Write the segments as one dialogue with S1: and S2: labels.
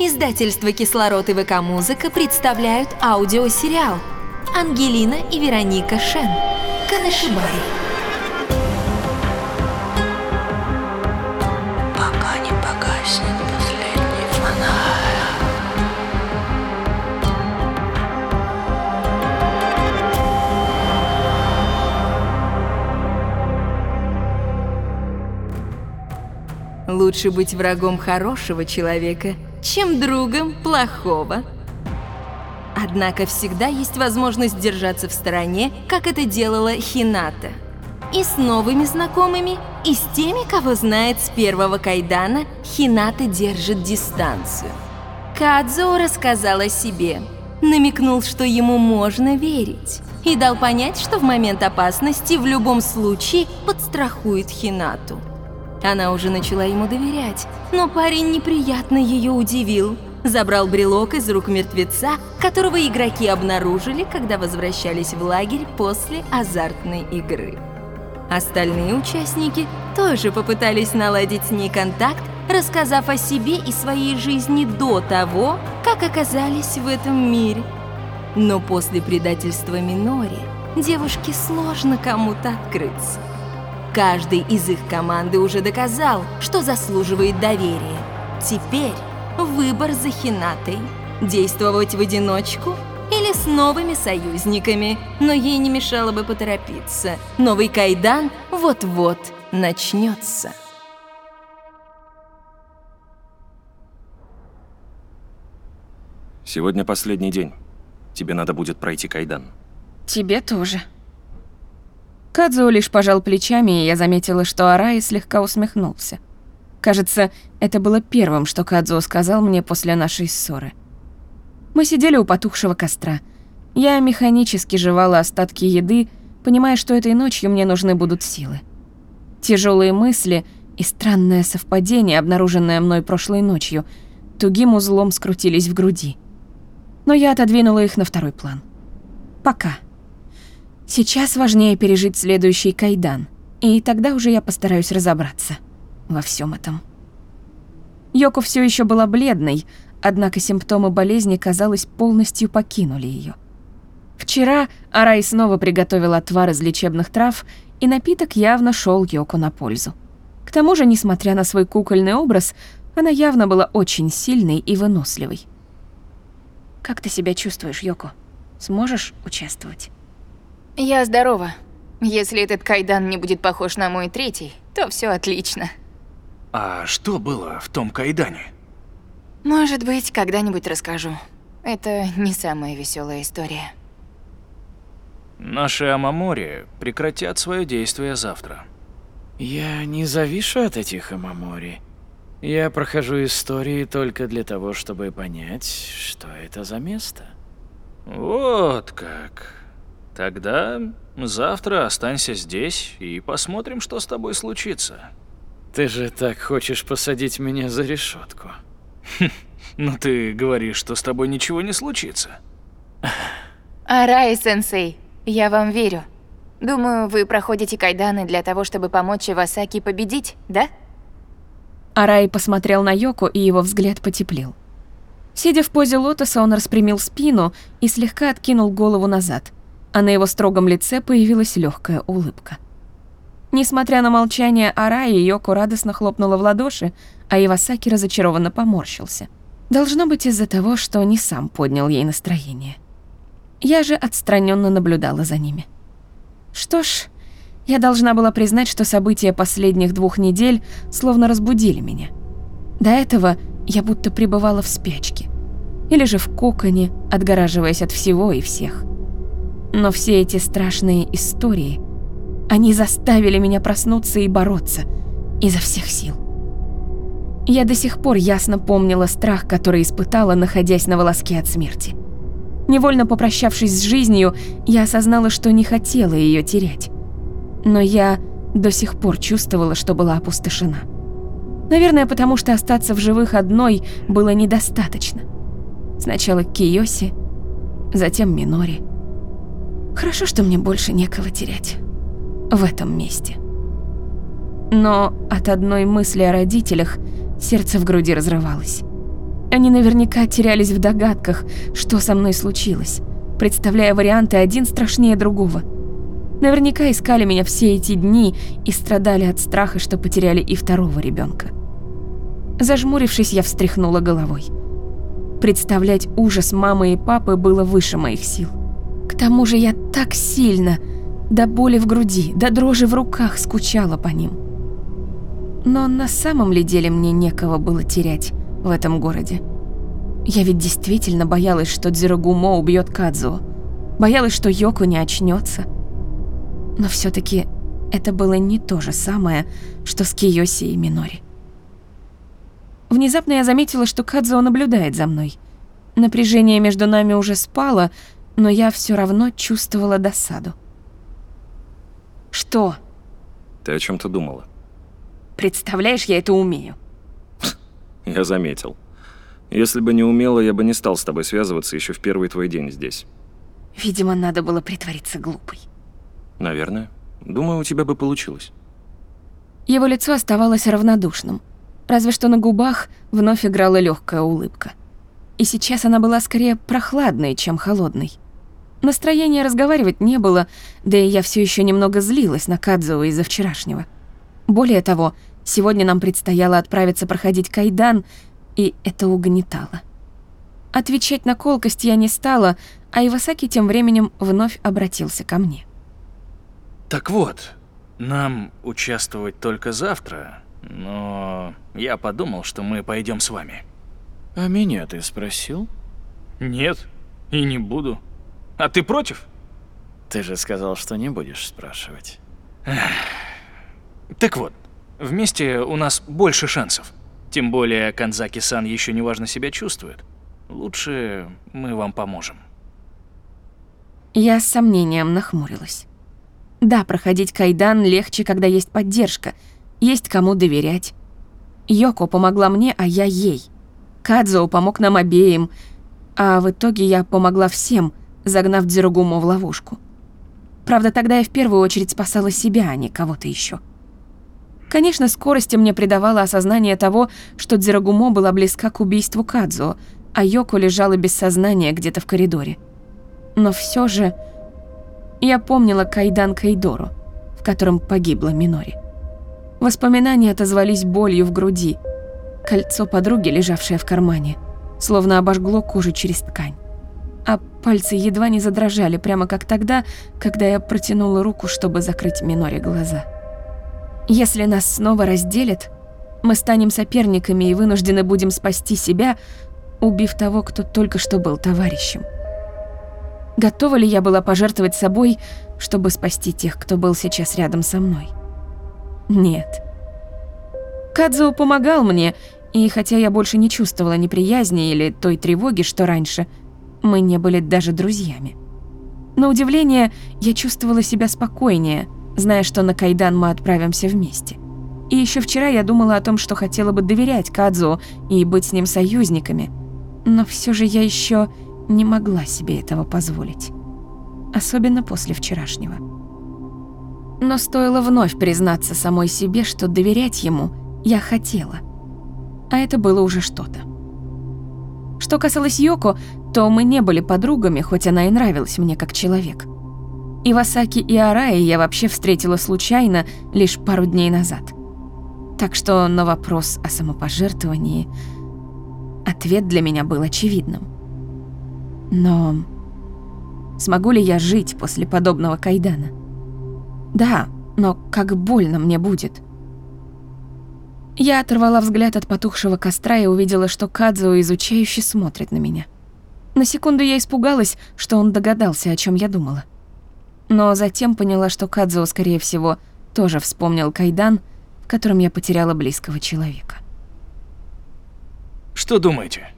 S1: Издательство «Кислород» и ВК-музыка представляют аудиосериал «Ангелина и Вероника Шен. Канашибари».
S2: Пока не погаснет последний фонарь.
S1: Лучше быть врагом хорошего человека, чем другом плохого. Однако всегда есть возможность держаться в стороне, как это делала Хината. И с новыми знакомыми, и с теми, кого знает с первого кайдана, Хината держит дистанцию. Кадзо рассказал о себе, намекнул, что ему можно верить, и дал понять, что в момент опасности в любом случае подстрахует Хинату. Она уже начала ему доверять, но парень неприятно ее удивил. Забрал брелок из рук мертвеца, которого игроки обнаружили, когда возвращались в лагерь после азартной игры. Остальные участники тоже попытались наладить с ней контакт, рассказав о себе и своей жизни до того, как оказались в этом мире. Но после предательства Минори девушке сложно кому-то открыться. Каждый из их команды уже доказал, что заслуживает доверия. Теперь выбор за Хинатой. Действовать в одиночку или с новыми союзниками. Но ей не мешало бы поторопиться. Новый кайдан вот-вот начнется.
S3: Сегодня последний день. Тебе надо будет пройти кайдан.
S4: Тебе тоже. Кадзо лишь пожал плечами, и я заметила, что Араи слегка усмехнулся. Кажется, это было первым, что Кадзо сказал мне после нашей ссоры. Мы сидели у потухшего костра. Я механически жевала остатки еды, понимая, что этой ночью мне нужны будут силы. Тяжелые мысли и странное совпадение, обнаруженное мной прошлой ночью, тугим узлом скрутились в груди. Но я отодвинула их на второй план. Пока. Сейчас важнее пережить следующий кайдан, и тогда уже я постараюсь разобраться во всем этом. Йоко все еще была бледной, однако симптомы болезни, казалось, полностью покинули ее. Вчера Арай снова приготовил отвар из лечебных трав, и напиток явно шел Йоко на пользу. К тому же, несмотря на свой кукольный образ, она явно была очень сильной и выносливой. «Как ты себя чувствуешь, Йоко? Сможешь участвовать?»
S5: Я здорова. Если этот кайдан не будет похож на мой третий, то все отлично.
S6: А что было в том кайдане?
S5: Может быть, когда-нибудь расскажу. Это не самая веселая история.
S6: Наши Амамори прекратят свое действие завтра.
S7: Я не завишу от этих Амамори. Я прохожу истории только для того, чтобы понять, что это за место.
S6: Вот как. Тогда завтра останься здесь и посмотрим, что с тобой случится.
S7: Ты же так хочешь посадить меня за решетку.
S6: Ну ты говоришь, что с тобой ничего не случится.
S5: Арай-сенсей, я вам верю. Думаю, вы проходите кайданы для того, чтобы помочь Ивасаки победить, да?
S4: Арай посмотрел на Йоко, и его взгляд потеплел. Сидя в позе лотоса, он распрямил спину и слегка откинул голову назад, а на его строгом лице появилась легкая улыбка. Несмотря на молчание Араи, Йоко радостно хлопнула в ладоши, а Ивасаки разочарованно поморщился. Должно быть из-за того, что не сам поднял ей настроение. Я же отстраненно наблюдала за ними. Что ж, я должна была признать, что события последних двух недель словно разбудили меня. До этого я будто пребывала в спячке. Или же в коконе, отгораживаясь от всего и всех. Но все эти страшные истории, они заставили меня проснуться и бороться изо всех сил. Я до сих пор ясно помнила страх, который испытала, находясь на волоске от смерти. Невольно попрощавшись с жизнью, я осознала, что не хотела ее терять. Но я до сих пор чувствовала, что была опустошена. Наверное, потому что остаться в живых одной было недостаточно. Сначала Киоси, затем Минори. Хорошо, что мне больше некого терять. В этом месте. Но от одной мысли о родителях сердце в груди разрывалось. Они наверняка терялись в догадках, что со мной случилось, представляя варианты один страшнее другого. Наверняка искали меня все эти дни и страдали от страха, что потеряли и второго ребенка. Зажмурившись, я встряхнула головой. Представлять ужас мамы и папы было выше моих сил. Тому же я так сильно, до боли в груди, до дрожи в руках скучала по ним. Но на самом ли деле мне некого было терять в этом городе? Я ведь действительно боялась, что Дзирогумо убьет Кадзуо. Боялась, что Йоко не очнется. Но все таки это было не то же самое, что с Киоси и Минори. Внезапно я заметила, что Кадзуо наблюдает за мной. Напряжение между нами уже спало, но я все равно чувствовала досаду. Что?
S3: Ты о чем то думала?
S4: Представляешь, я это умею.
S3: Я заметил. Если бы не умела, я бы не стал с тобой связываться еще в первый твой день здесь.
S4: Видимо, надо было притвориться глупой.
S3: Наверное. Думаю, у тебя бы получилось.
S4: Его лицо оставалось равнодушным, разве что на губах вновь играла легкая улыбка. И сейчас она была скорее прохладной, чем холодной. Настроения разговаривать не было, да и я все еще немного злилась на Кадзуо из-за вчерашнего. Более того, сегодня нам предстояло отправиться проходить кайдан, и это угнетало. Отвечать на колкость я не стала, а Ивасаки тем временем вновь обратился ко мне.
S6: Так вот, нам участвовать только завтра, но я подумал, что мы пойдем с вами.
S7: А меня ты спросил?
S6: Нет, и не буду. А ты против?
S7: Ты же сказал, что не будешь спрашивать.
S6: Так вот, вместе у нас больше шансов. Тем более Канзаки-сан еще неважно себя чувствует. Лучше мы вам поможем.
S4: Я с сомнением нахмурилась. Да, проходить кайдан легче, когда есть поддержка, есть кому доверять. Йоко помогла мне, а я ей. Кадзо помог нам обеим, а в итоге я помогла всем, загнав Дзиругумо в ловушку. Правда, тогда я в первую очередь спасала себя, а не кого-то еще. Конечно, скорости мне придавало осознание того, что Дзирагумо была близка к убийству Кадзо, а Йоко лежала без сознания где-то в коридоре. Но все же я помнила Кайдан Кайдору, в котором погибла Минори. Воспоминания отозвались болью в груди. Кольцо подруги, лежавшее в кармане, словно обожгло кожу через ткань. А пальцы едва не задрожали, прямо как тогда, когда я протянула руку, чтобы закрыть Минори глаза. Если нас снова разделят, мы станем соперниками и вынуждены будем спасти себя, убив того, кто только что был товарищем. Готова ли я была пожертвовать собой, чтобы спасти тех, кто был сейчас рядом со мной? Нет. Кадзо помогал мне, и хотя я больше не чувствовала неприязни или той тревоги, что раньше, мы не были даже друзьями. На удивление, я чувствовала себя спокойнее – зная, что на Кайдан мы отправимся вместе. И еще вчера я думала о том, что хотела бы доверять Кадзу и быть с ним союзниками. Но все же я еще не могла себе этого позволить. Особенно после вчерашнего. Но стоило вновь признаться самой себе, что доверять ему я хотела. А это было уже что-то. Что касалось Йоко, то мы не были подругами, хоть она и нравилась мне как человек. Ивасаки и Араи я вообще встретила случайно лишь пару дней назад. Так что на вопрос о самопожертвовании ответ для меня был очевидным. Но смогу ли я жить после подобного кайдана? Да, но как больно мне будет. Я оторвала взгляд от потухшего костра и увидела, что Кадзуо изучающе смотрит на меня. На секунду я испугалась, что он догадался, о чем я думала но затем поняла, что Кадзуо, скорее всего, тоже вспомнил кайдан, в котором я потеряла близкого человека.
S6: Что думаете?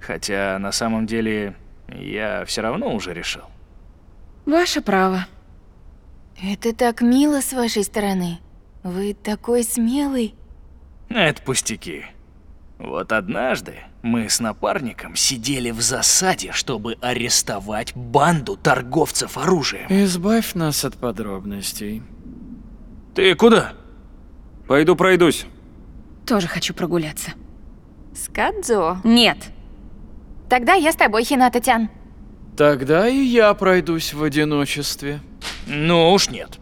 S6: Хотя на самом деле я все равно уже решил.
S4: Ваше право.
S5: Это так мило с вашей стороны. Вы такой смелый.
S6: Это пустяки. Вот однажды мы с напарником сидели в засаде, чтобы арестовать банду торговцев оружием.
S7: Избавь нас от подробностей.
S6: Ты куда?
S3: Пойду пройдусь.
S4: Тоже хочу прогуляться.
S5: С Кадзо?
S4: Нет.
S5: Тогда я с тобой, Хината-тян.
S7: Тогда и я пройдусь в одиночестве.
S6: Ну уж нет.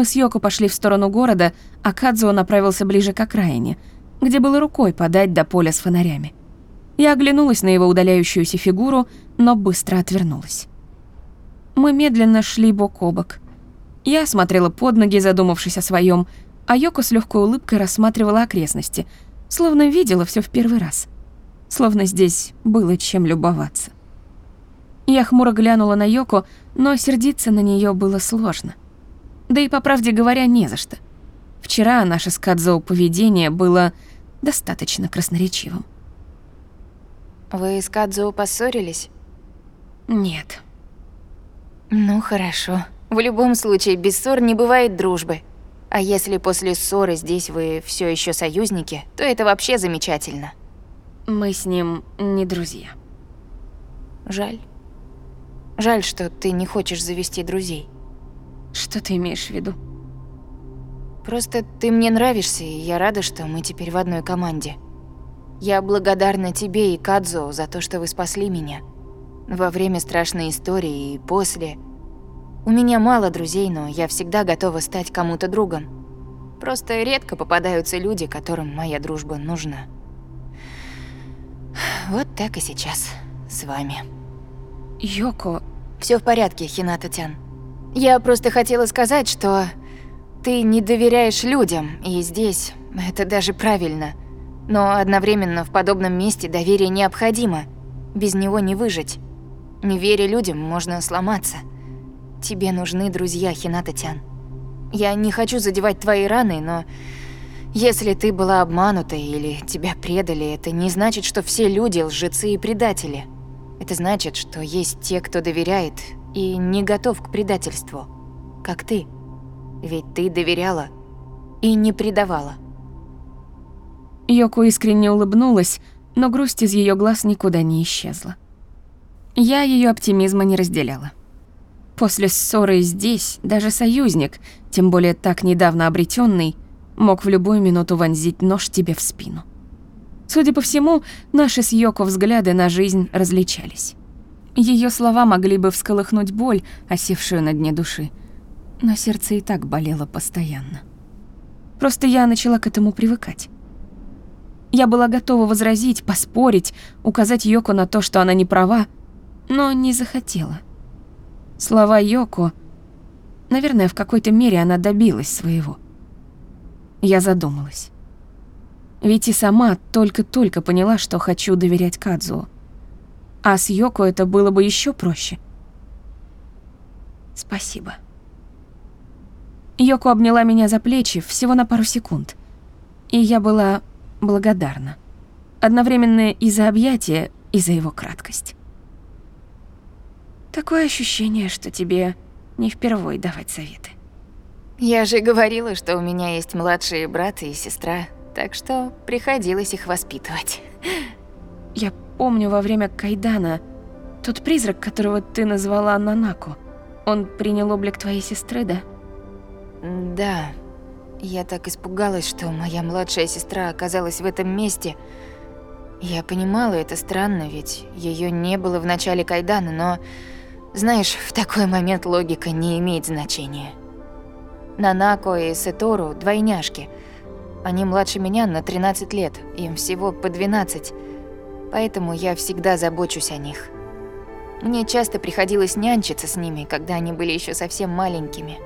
S4: Мы с Йоко пошли в сторону города, а Кадзуо направился ближе к окраине, где было рукой подать до поля с фонарями. Я оглянулась на его удаляющуюся фигуру, но быстро отвернулась. Мы медленно шли бок о бок. Я смотрела под ноги, задумавшись о своем, а Йоко с легкой улыбкой рассматривала окрестности, словно видела все в первый раз. Словно здесь было чем любоваться. Я хмуро глянула на Йоко, но сердиться на нее было сложно. Да и, по правде говоря, не за что. Вчера наше с Кадзоу поведение было достаточно красноречивым.
S5: Вы с Кадзо поссорились?
S4: Нет.
S5: Ну, хорошо. В любом случае, без ссор не бывает дружбы. А если после ссоры здесь вы все еще союзники, то это вообще замечательно.
S4: Мы с ним не друзья.
S5: Жаль. Жаль, что ты не хочешь завести друзей.
S4: Что ты имеешь в виду?
S5: Просто ты мне нравишься, и я рада, что мы теперь в одной команде. Я благодарна тебе и Кадзо за то, что вы спасли меня. Во время страшной истории и после. У меня мало друзей, но я всегда готова стать кому-то другом. Просто редко попадаются люди, которым моя дружба нужна. Вот так и сейчас с вами.
S4: Йоко,
S5: Все в порядке, Хината-тян. Я просто хотела сказать, что ты не доверяешь людям, и здесь это даже правильно. Но одновременно в подобном месте доверие необходимо. Без него не выжить. Не веря людям, можно сломаться. Тебе нужны друзья, Хината-тян. Я не хочу задевать твои раны, но если ты была обманута или тебя предали, это не значит, что все люди лжецы и предатели. Это значит, что есть те, кто доверяет и не готов к предательству. Как ты. Ведь ты доверяла и не предавала.
S4: Йоко искренне улыбнулась, но грусть из ее глаз никуда не исчезла. Я ее оптимизма не разделяла. После ссоры здесь даже союзник, тем более так недавно обретенный, мог в любую минуту вонзить нож тебе в спину. Судя по всему, наши с Йоко взгляды на жизнь различались. Ее слова могли бы всколыхнуть боль, осевшую на дне души, но сердце и так болело постоянно. Просто я начала к этому привыкать. Я была готова возразить, поспорить, указать Йоко на то, что она не права, но не захотела. Слова Йоко... Наверное, в какой-то мере она добилась своего. Я задумалась. Ведь и сама только-только поняла, что хочу доверять Кадзуо. А с Йоко это было бы еще проще. Спасибо. Йоко обняла меня за плечи всего на пару секунд. И я была благодарна. Одновременно и за объятие, и за его краткость. Такое ощущение, что тебе не впервой давать советы.
S5: Я же говорила, что у меня есть младшие брат и сестра, так что приходилось их воспитывать.
S4: Я помню во время Кайдана тот призрак, которого ты назвала Нанако. Он принял облик твоей сестры, да?
S5: Да. Я так испугалась, что моя младшая сестра оказалась в этом месте. Я понимала, это странно, ведь ее не было в начале Кайдана, но... Знаешь, в такой момент логика не имеет значения. Нанако и Сетору – двойняшки. Они младше меня на 13 лет, им всего по 12. Поэтому я всегда забочусь о них. Мне часто приходилось нянчиться с ними, когда они были еще совсем маленькими.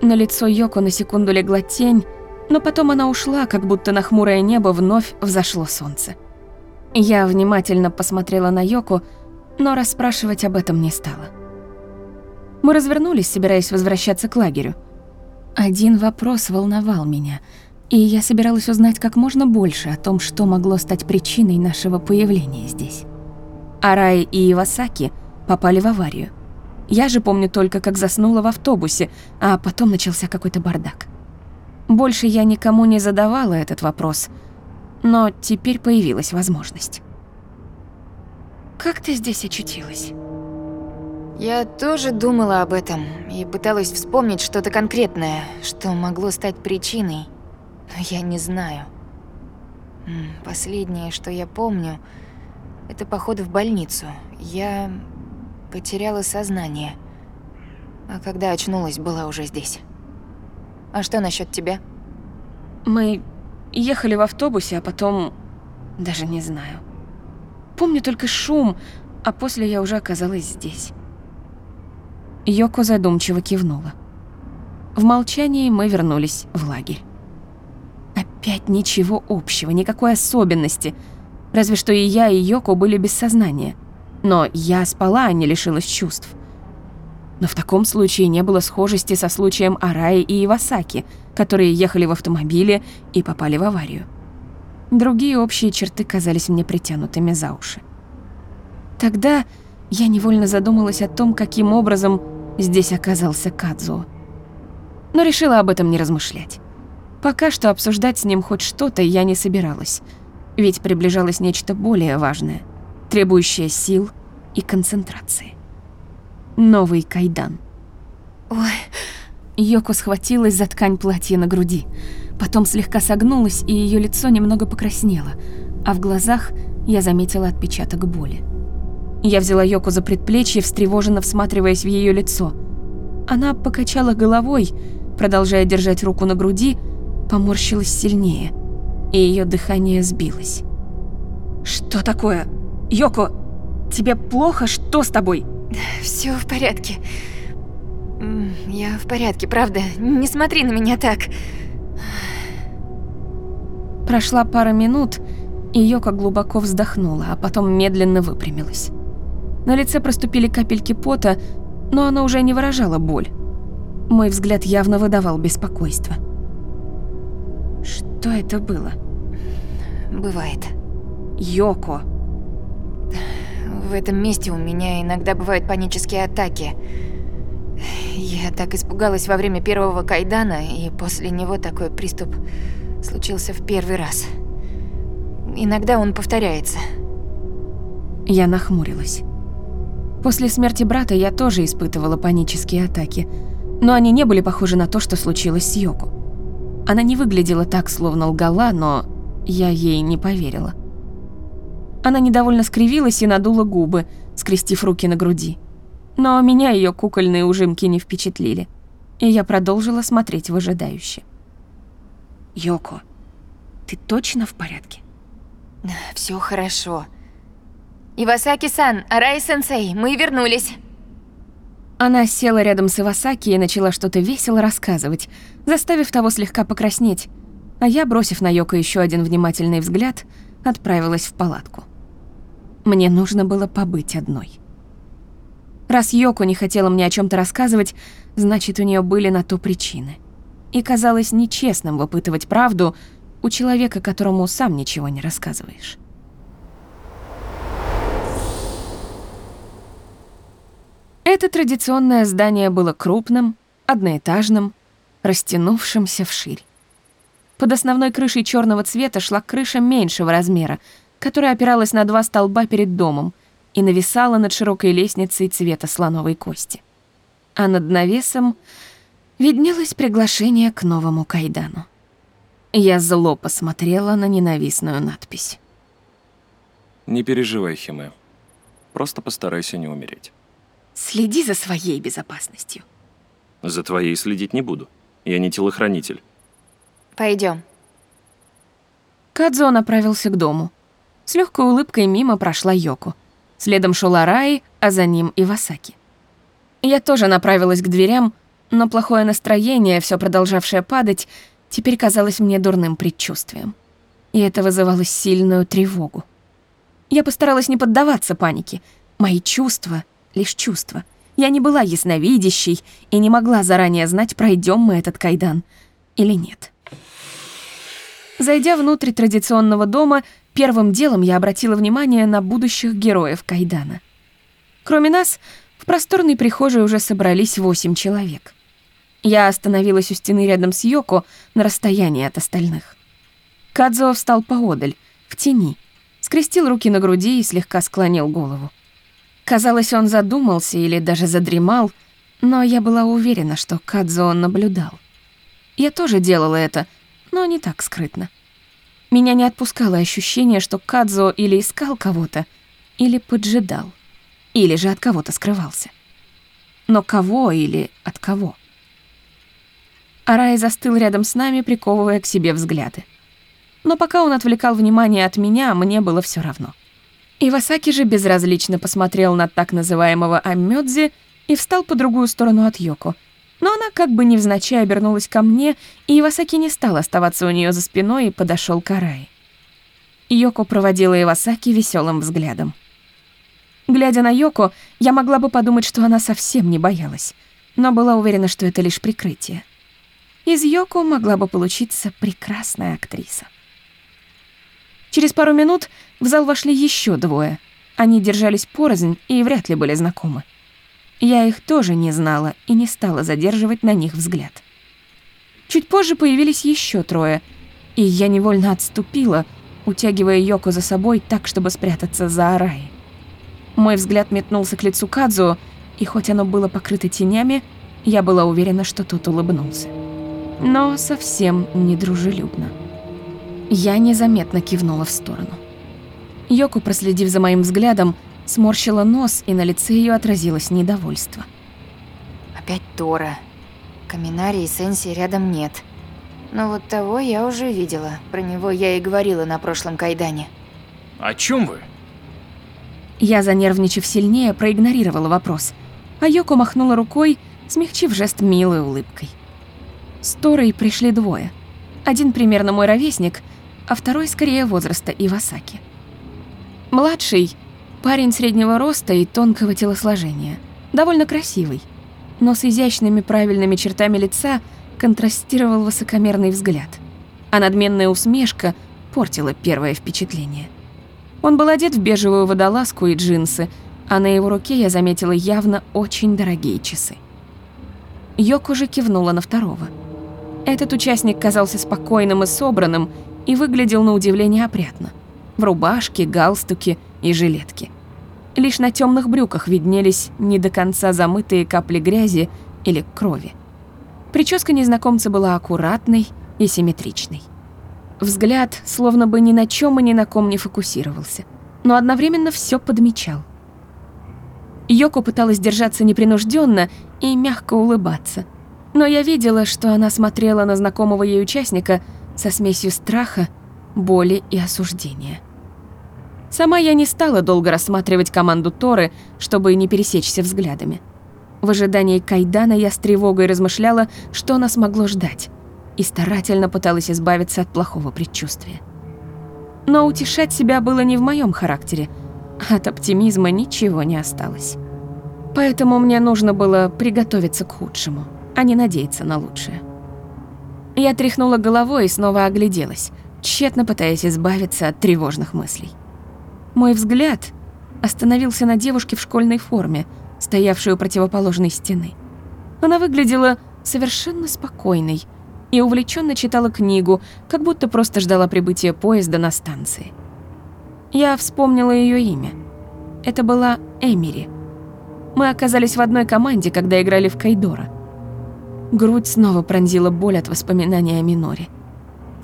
S4: На лицо Йоко на секунду легла тень, но потом она ушла, как будто на хмурое небо вновь взошло солнце. Я внимательно посмотрела на Йоко, но расспрашивать об этом не стала. Мы развернулись, собираясь возвращаться к лагерю. Один вопрос волновал меня, и я собиралась узнать как можно больше о том, что могло стать причиной нашего появления здесь. Арай и Ивасаки попали в аварию. Я же помню только, как заснула в автобусе, а потом начался какой-то бардак. Больше я никому не задавала этот вопрос, но теперь появилась возможность. «Как ты здесь очутилась?»
S5: Я тоже думала об этом и пыталась вспомнить что-то конкретное, что могло стать причиной, но я не знаю. Последнее, что я помню, это поход в больницу. Я потеряла сознание. А когда очнулась, была уже здесь. А что насчет тебя?
S4: Мы ехали в автобусе, а потом... Даже не знаю. Помню только шум, а после я уже оказалась здесь. Йоко задумчиво кивнула. В молчании мы вернулись в лагерь. Опять ничего общего, никакой особенности. Разве что и я, и Йоко были без сознания. Но я спала, а не лишилась чувств. Но в таком случае не было схожести со случаем Араи и Ивасаки, которые ехали в автомобиле и попали в аварию. Другие общие черты казались мне притянутыми за уши. Тогда я невольно задумалась о том, каким образом здесь оказался Кадзуо. Но решила об этом не размышлять. Пока что обсуждать с ним хоть что-то я не собиралась, ведь приближалось нечто более важное, требующее сил и концентрации. Новый кайдан.
S5: Ой,
S4: Йоко схватилась за ткань платья на груди, потом слегка согнулась, и ее лицо немного покраснело, а в глазах я заметила отпечаток боли. Я взяла Йоко за предплечье, встревоженно всматриваясь в ее лицо. Она покачала головой, продолжая держать руку на груди, поморщилась сильнее, и ее дыхание сбилось. «Что такое? Йоко, тебе плохо? Что с тобой?»
S5: все в порядке. Я в порядке, правда. Не смотри на меня так.
S4: Прошла пара минут, и Йока глубоко вздохнула, а потом медленно выпрямилась. На лице проступили капельки пота, но она уже не выражала боль. Мой взгляд явно выдавал беспокойство. Что это было?
S5: Бывает.
S4: Йоко.
S5: В этом месте у меня иногда бывают панические атаки. Я так испугалась во время первого кайдана, и после него такой приступ случился в первый раз. Иногда он повторяется.
S4: Я нахмурилась. После смерти брата я тоже испытывала панические атаки, но они не были похожи на то, что случилось с Йоко. Она не выглядела так, словно лгала, но я ей не поверила. Она недовольно скривилась и надула губы, скрестив руки на груди. Но меня ее кукольные ужимки не впечатлили, и я продолжила смотреть выжидающе. «Йоко, ты точно в порядке?»
S5: Все хорошо. Ивасаки-сан, Арай-сенсей, мы вернулись.
S4: Она села рядом с Ивасаки и начала что-то весело рассказывать, заставив того слегка покраснеть, а я, бросив на Йоко еще один внимательный взгляд, отправилась в палатку. Мне нужно было побыть одной. Раз Йоко не хотела мне о чем то рассказывать, значит, у нее были на то причины. И казалось нечестным выпытывать правду у человека, которому сам ничего не рассказываешь. Это традиционное здание было крупным, одноэтажным, растянувшимся вширь. Под основной крышей черного цвета шла крыша меньшего размера, которая опиралась на два столба перед домом и нависала над широкой лестницей цвета слоновой кости. А над навесом виднелось приглашение к новому кайдану. Я зло посмотрела на ненавистную надпись.
S3: Не переживай, Химе. Просто постарайся не умереть.
S4: «Следи за своей безопасностью».
S3: За твоей следить не буду. Я не телохранитель.
S5: Пойдем.
S4: Кадзо направился к дому. С легкой улыбкой мимо прошла Йоко. Следом шел Араи, а за ним Ивасаки. Я тоже направилась к дверям, но плохое настроение, все продолжавшее падать, теперь казалось мне дурным предчувствием. И это вызывало сильную тревогу. Я постаралась не поддаваться панике. Мои чувства — лишь чувства. Я не была ясновидящей и не могла заранее знать, пройдем мы этот кайдан или нет. Зайдя внутрь традиционного дома, первым делом я обратила внимание на будущих героев Кайдана. Кроме нас, в просторной прихожей уже собрались восемь человек. Я остановилась у стены рядом с Йоко на расстоянии от остальных. Кадзо встал поодаль, в тени, скрестил руки на груди и слегка склонил голову. Казалось, он задумался или даже задремал, но я была уверена, что Кадзо наблюдал. Я тоже делала это — но не так скрытно. Меня не отпускало ощущение, что Кадзо или искал кого-то, или поджидал, или же от кого-то скрывался. Но кого или от кого? Арай застыл рядом с нами, приковывая к себе взгляды. Но пока он отвлекал внимание от меня, мне было все равно. Ивасаки же безразлично посмотрел на так называемого Амёдзи и встал по другую сторону от Йоко. Но она как бы невзначай обернулась ко мне, и Ивасаки не стал оставаться у нее за спиной и подошел к Араи. Йоко проводила Ивасаки веселым взглядом. Глядя на Йоко, я могла бы подумать, что она совсем не боялась, но была уверена, что это лишь прикрытие. Из Йоко могла бы получиться прекрасная актриса. Через пару минут в зал вошли еще двое. Они держались порознь и вряд ли были знакомы. Я их тоже не знала и не стала задерживать на них взгляд. Чуть позже появились еще трое, и я невольно отступила, утягивая Йоко за собой так, чтобы спрятаться за Араи. Мой взгляд метнулся к лицу Кадзу, и хоть оно было покрыто тенями, я была уверена, что тот улыбнулся. Но совсем не дружелюбно. Я незаметно кивнула в сторону. Йоко, проследив за моим взглядом, сморщила нос, и на лице ее отразилось недовольство.
S5: Опять Тора. Каминари и Сенси рядом нет. Но вот того я уже видела. Про него я и говорила на прошлом кайдане.
S6: О чем вы?
S4: Я, занервничав сильнее, проигнорировала вопрос, а Йоко махнула рукой, смягчив жест милой улыбкой. С Торой пришли двое. Один примерно мой ровесник, а второй скорее возраста Ивасаки. Младший – парень среднего роста и тонкого телосложения, довольно красивый, но с изящными правильными чертами лица контрастировал высокомерный взгляд, а надменная усмешка портила первое впечатление. Он был одет в бежевую водолазку и джинсы, а на его руке я заметила явно очень дорогие часы. Йоко же кивнула на второго. Этот участник казался спокойным и собранным и выглядел на удивление опрятно в рубашке, галстуке и жилетке. Лишь на темных брюках виднелись не до конца замытые капли грязи или крови. Прическа незнакомца была аккуратной и симметричной. Взгляд словно бы ни на чем и ни на ком не фокусировался, но одновременно все подмечал. Йоко пыталась держаться непринужденно и мягко улыбаться, но я видела, что она смотрела на знакомого ей участника со смесью страха, боли и осуждения. Сама я не стала долго рассматривать команду Торы, чтобы не пересечься взглядами. В ожидании Кайдана я с тревогой размышляла, что нас могло ждать, и старательно пыталась избавиться от плохого предчувствия. Но утешать себя было не в моем характере, от оптимизма ничего не осталось. Поэтому мне нужно было приготовиться к худшему, а не надеяться на лучшее. Я тряхнула головой и снова огляделась, тщетно пытаясь избавиться от тревожных мыслей. Мой взгляд остановился на девушке в школьной форме, стоявшей у противоположной стены. Она выглядела совершенно спокойной и увлеченно читала книгу, как будто просто ждала прибытия поезда на станции. Я вспомнила ее имя. Это была Эмири. Мы оказались в одной команде, когда играли в Кайдора. Грудь снова пронзила боль от воспоминания о Миноре.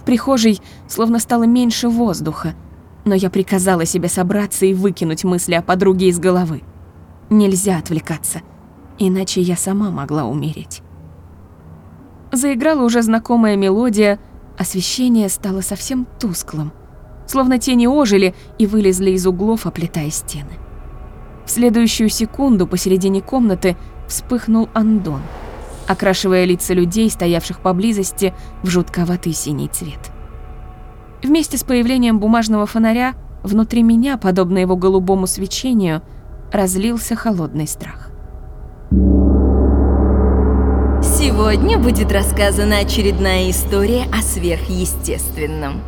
S4: В прихожей словно стало меньше воздуха – но я приказала себе собраться и выкинуть мысли о подруге из головы. Нельзя отвлекаться, иначе я сама могла умереть. Заиграла уже знакомая мелодия, освещение стало совсем тусклым, словно тени ожили и вылезли из углов, оплетая стены. В следующую секунду посередине комнаты вспыхнул Андон, окрашивая лица людей, стоявших поблизости, в жутковатый синий цвет. Вместе с появлением бумажного фонаря внутри меня, подобно его голубому свечению, разлился холодный страх.
S1: Сегодня будет рассказана очередная история о сверхъестественном.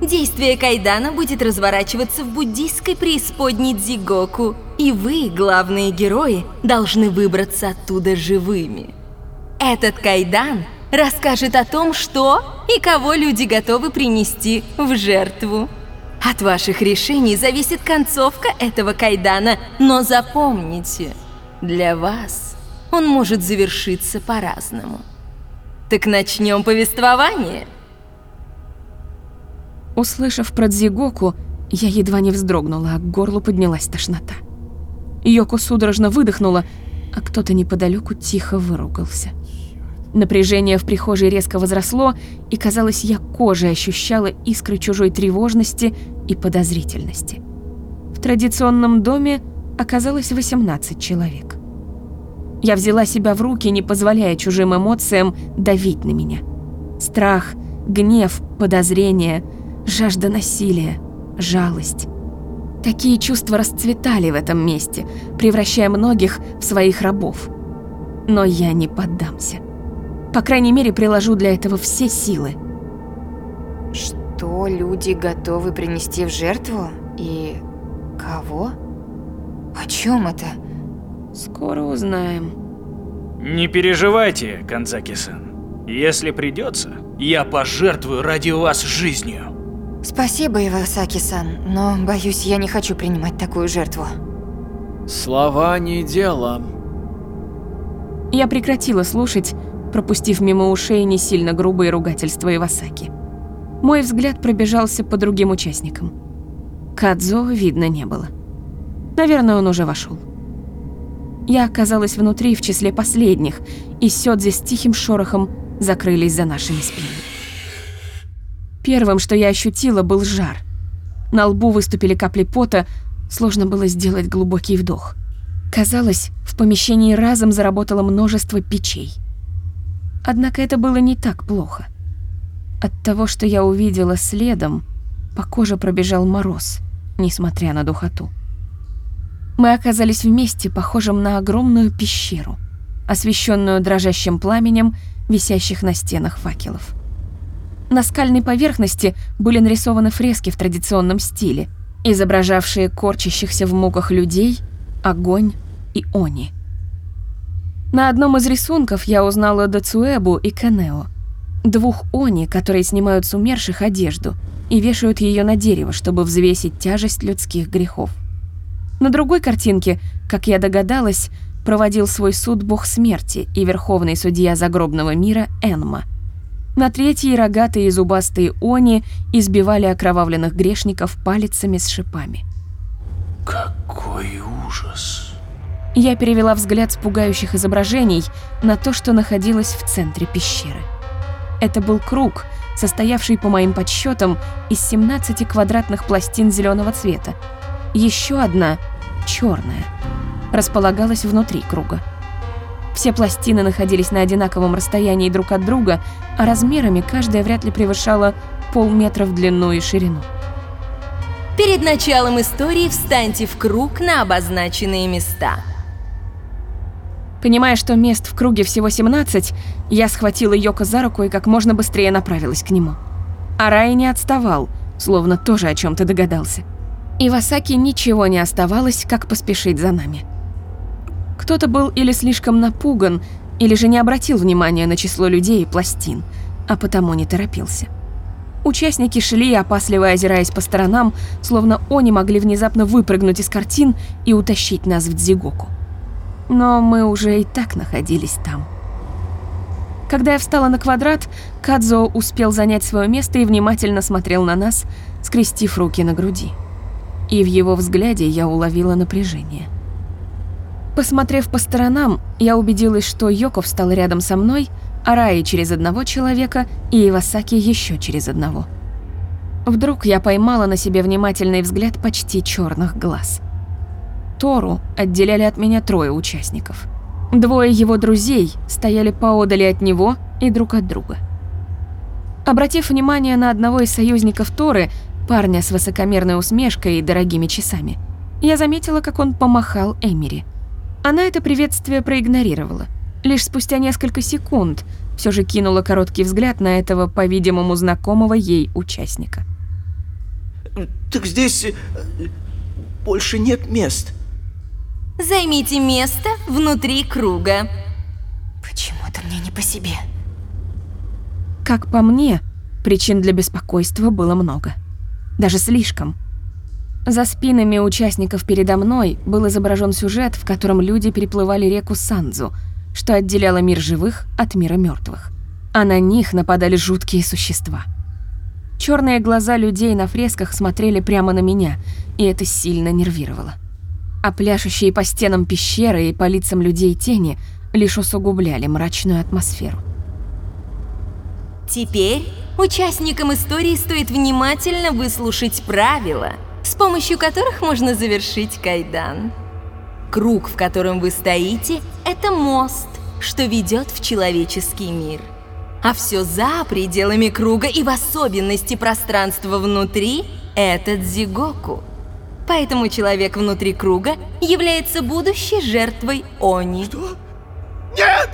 S1: Действие Кайдана будет разворачиваться в буддийской преисподней Дзигоку, и вы, главные герои, должны выбраться оттуда живыми. Этот Кайдан расскажет о том, что и кого люди готовы принести в жертву. От ваших решений зависит концовка этого кайдана, но запомните, для вас он может завершиться по-разному. Так начнем повествование.
S4: Услышав про Дзигоку, я едва не вздрогнула, а к горлу поднялась тошнота. Йоко судорожно выдохнула, а кто-то неподалеку тихо выругался. Напряжение в прихожей резко возросло, и, казалось, я кожей ощущала искры чужой тревожности и подозрительности. В традиционном доме оказалось 18 человек. Я взяла себя в руки, не позволяя чужим эмоциям давить на меня. Страх, гнев, подозрение, жажда насилия, жалость. Такие чувства расцветали в этом месте, превращая многих в своих рабов. Но я не поддамся. По крайней мере, приложу для этого все силы.
S5: Что люди готовы принести в жертву? И кого? О чем это?
S4: Скоро узнаем.
S6: Не переживайте, Канзаки-сан. Если придется, я пожертвую ради вас жизнью.
S5: Спасибо, Ивасаки-сан, но боюсь, я не хочу принимать такую жертву.
S7: Слова не дело.
S4: Я прекратила слушать, пропустив мимо ушей не сильно грубые ругательства Ивасаки. Мой взгляд пробежался по другим участникам. Кадзо видно не было. Наверное, он уже вошел. Я оказалась внутри в числе последних, и Сёдзи с тихим шорохом закрылись за нашими спинами. Первым, что я ощутила, был жар. На лбу выступили капли пота, сложно было сделать глубокий вдох. Казалось, в помещении разом заработало множество печей. Однако это было не так плохо. От того, что я увидела следом, по коже пробежал мороз, несмотря на духоту. Мы оказались вместе, похожим на огромную пещеру, освещенную дрожащим пламенем висящих на стенах факелов. На скальной поверхности были нарисованы фрески в традиционном стиле, изображавшие корчащихся в муках людей, огонь и они. На одном из рисунков я узнала Дацуэбу и Канео, двух они, которые снимают с умерших одежду и вешают ее на дерево, чтобы взвесить тяжесть людских грехов. На другой картинке, как я догадалась, проводил свой суд бог смерти и верховный судья загробного мира Энма. На третьей рогатые и зубастые они избивали окровавленных грешников палицами с шипами.
S6: Какой ужас.
S4: Я перевела взгляд с пугающих изображений на то, что находилось в центре пещеры. Это был круг, состоявший, по моим подсчетам, из 17 квадратных пластин зеленого цвета, еще одна, черная, располагалась внутри круга. Все пластины находились на одинаковом расстоянии друг от друга, а размерами каждая вряд ли превышала полметра в длину и ширину.
S1: Перед началом истории встаньте в круг на обозначенные места.
S4: Понимая, что мест в круге всего 17, я схватила Йоко за руку и как можно быстрее направилась к нему. Арай не отставал, словно тоже о чем то догадался. Ивасаки ничего не оставалось, как поспешить за нами. Кто-то был или слишком напуган, или же не обратил внимания на число людей и пластин, а потому не торопился. Участники шли, опасливо озираясь по сторонам, словно они могли внезапно выпрыгнуть из картин и утащить нас в Дзигоку. Но мы уже и так находились там. Когда я встала на квадрат, Кадзо успел занять свое место и внимательно смотрел на нас, скрестив руки на груди и в его взгляде я уловила напряжение. Посмотрев по сторонам, я убедилась, что Йоко встал рядом со мной, а Раи через одного человека и Ивасаки еще через одного. Вдруг я поймала на себе внимательный взгляд почти черных глаз. Тору отделяли от меня трое участников. Двое его друзей стояли поодали от него и друг от друга. Обратив внимание на одного из союзников Торы, парня с высокомерной усмешкой и дорогими часами. Я заметила, как он помахал Эмери. Она это приветствие проигнорировала. Лишь спустя несколько секунд все же кинула короткий взгляд на этого, по-видимому, знакомого ей участника.
S8: Так здесь э, больше нет мест.
S1: Займите место внутри круга.
S5: Почему-то мне не по себе.
S4: Как по мне, причин для беспокойства было много даже слишком. За спинами участников передо мной был изображен сюжет, в котором люди переплывали реку Санзу, что отделяло мир живых от мира мертвых. А на них нападали жуткие существа. Черные глаза людей на фресках смотрели прямо на меня, и это сильно нервировало. А пляшущие по стенам пещеры и по лицам людей тени лишь усугубляли мрачную атмосферу.
S1: Теперь участникам истории стоит внимательно выслушать правила, с помощью которых можно завершить кайдан. Круг, в котором вы стоите, это мост, что ведет в человеческий мир. А все за пределами круга и в особенности пространства внутри – это дзигоку. Поэтому человек внутри круга является будущей жертвой Они.
S8: Что? Нет!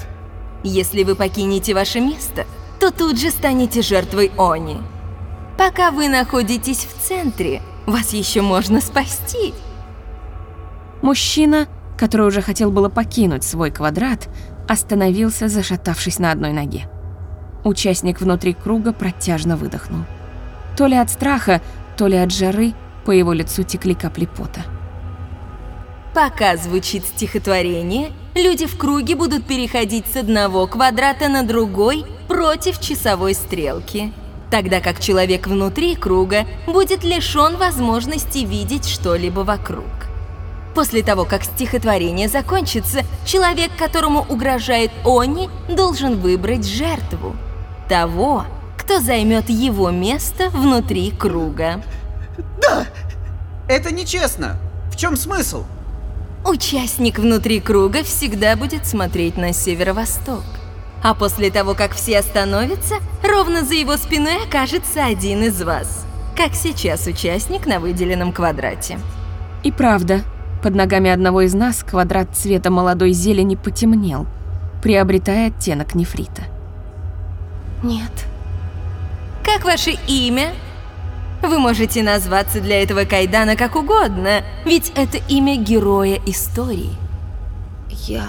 S1: Если вы покинете ваше место, то тут же станете жертвой Они. Пока вы находитесь в центре, вас еще можно спасти.
S4: Мужчина, который уже хотел было покинуть свой квадрат, остановился, зашатавшись на одной ноге. Участник внутри круга протяжно выдохнул. То ли от страха, то ли от жары по его лицу текли капли пота.
S1: Пока звучит стихотворение, люди в круге будут переходить с одного квадрата на другой против часовой стрелки, тогда как человек внутри круга будет лишён возможности видеть что-либо вокруг. После того, как стихотворение закончится, человек, которому угрожает Они, должен выбрать жертву. Того, кто займет его место внутри круга.
S9: Да! Это нечестно! В чем смысл?
S1: Участник внутри круга всегда будет смотреть на северо-восток. А после того, как все остановятся, ровно за его спиной окажется один из вас. Как сейчас участник на выделенном квадрате.
S4: И правда, под ногами одного из нас квадрат цвета молодой зелени потемнел, приобретая оттенок нефрита.
S5: Нет.
S1: Как ваше имя? Вы можете назваться для этого кайдана как угодно, ведь это имя героя истории.
S2: Я...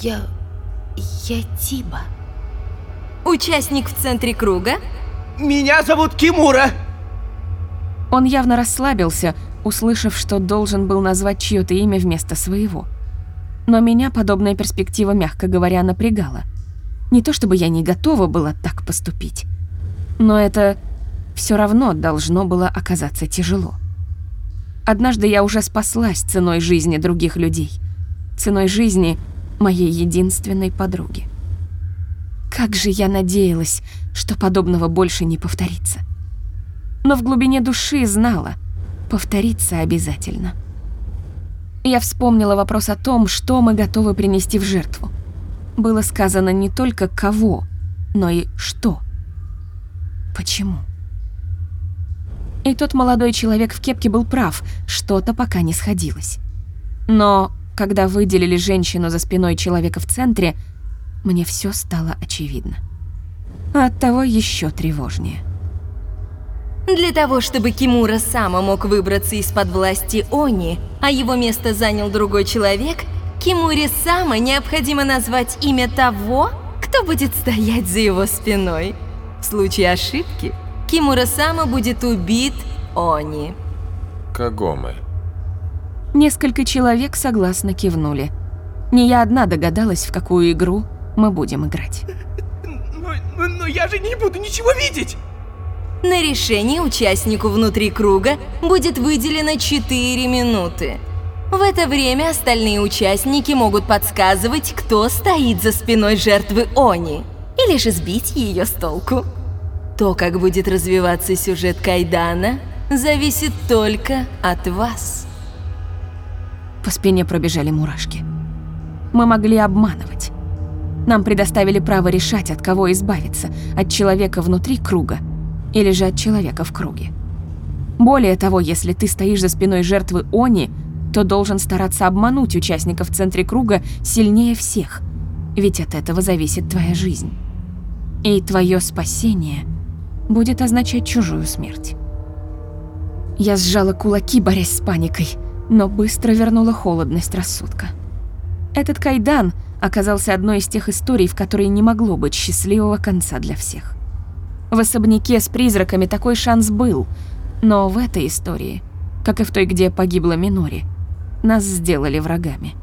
S2: я... я Тиба.
S1: Участник в центре круга?
S9: Меня зовут Кимура!
S4: Он явно расслабился, услышав, что должен был назвать чьё-то имя вместо своего. Но меня подобная перспектива, мягко говоря, напрягала. Не то чтобы я не готова была так поступить, но это все равно должно было оказаться тяжело. Однажды я уже спаслась ценой жизни других людей, ценой жизни моей единственной подруги. Как же я надеялась, что подобного больше не повторится. Но в глубине души знала, повторится обязательно. Я вспомнила вопрос о том, что мы готовы принести в жертву. Было сказано не только кого, но и что. Почему? И тот молодой человек в кепке был прав, что-то пока не сходилось. Но когда выделили женщину за спиной человека в центре, мне все стало очевидно. А оттого еще тревожнее.
S1: Для того, чтобы Кимура сам мог выбраться из-под власти Они, а его место занял другой человек, Кимуре Сама необходимо назвать имя того, кто будет стоять за его спиной. В случае ошибки Кимура Сама будет убит Они.
S10: Кагомы.
S4: Несколько человек согласно кивнули. Не я одна догадалась, в какую игру мы будем играть.
S9: Но, но, но я же не буду ничего видеть!
S1: На решение участнику внутри круга будет выделено 4 минуты. В это время остальные участники могут подсказывать, кто стоит за спиной жертвы Они, или же сбить ее с толку. То, как будет развиваться сюжет Кайдана, зависит только от вас.
S4: По спине пробежали мурашки. Мы могли обманывать. Нам предоставили право решать, от кого избавиться, от человека внутри круга или же от человека в круге. Более того, если ты стоишь за спиной жертвы Они, то должен стараться обмануть участников в центре круга сильнее всех, ведь от этого зависит твоя жизнь. И твое спасение будет означать чужую смерть. Я сжала кулаки, борясь с паникой, но быстро вернула холодность рассудка. Этот кайдан оказался одной из тех историй, в которой не могло быть счастливого конца для всех. В особняке с призраками такой шанс был, но в этой истории, как и в той, где погибла Минори, нас сделали врагами.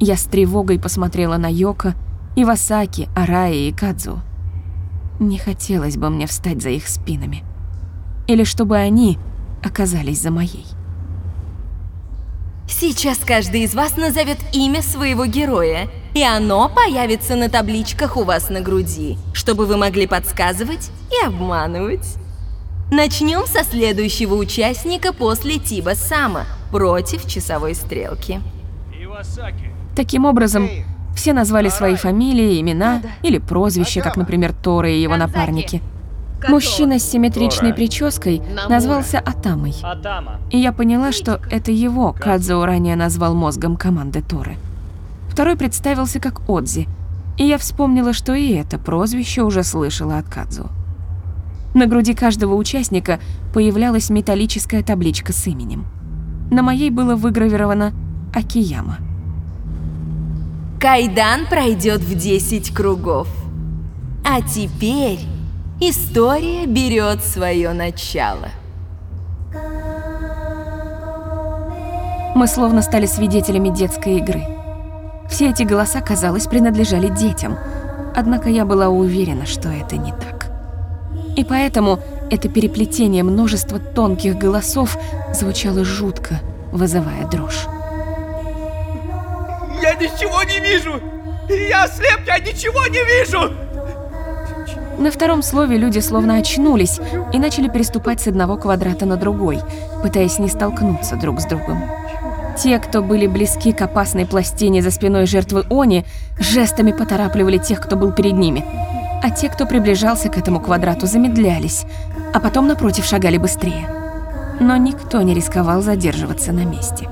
S4: Я с тревогой посмотрела на Йока, Ивасаки, Араи и Кадзу. Не хотелось бы мне встать за их спинами. Или чтобы они оказались за моей.
S1: Сейчас каждый из вас назовет имя своего героя, и оно появится на табличках у вас на груди, чтобы вы могли подсказывать и обманывать. Начнем со следующего участника после Тиба Сама против часовой стрелки.
S4: Таким образом, все назвали свои фамилии, имена или прозвища, как, например, Тора и его напарники. Мужчина с симметричной прической назвался Атамой. И я поняла, что это его Кадзо ранее назвал мозгом команды Торы. Второй представился как Отзи, и я вспомнила, что и это прозвище уже слышала от Кадзо. На груди каждого участника появлялась металлическая табличка с именем. На моей было выгравировано Акияма.
S1: Кайдан пройдет в 10 кругов. А теперь история берет свое начало.
S4: Мы словно стали свидетелями детской игры. Все эти голоса, казалось, принадлежали детям. Однако я была уверена, что это не так. И поэтому это переплетение множества тонких голосов звучало жутко, вызывая дрожь.
S8: Ничего не вижу! Я ослеп, я ничего не вижу!
S4: На втором слове люди словно очнулись и начали переступать с одного квадрата на другой, пытаясь не столкнуться друг с другом. Те, кто были близки к опасной пластине за спиной жертвы Они, жестами поторапливали тех, кто был перед ними. А те, кто приближался к этому квадрату, замедлялись, а потом напротив шагали быстрее. Но никто не рисковал задерживаться на месте.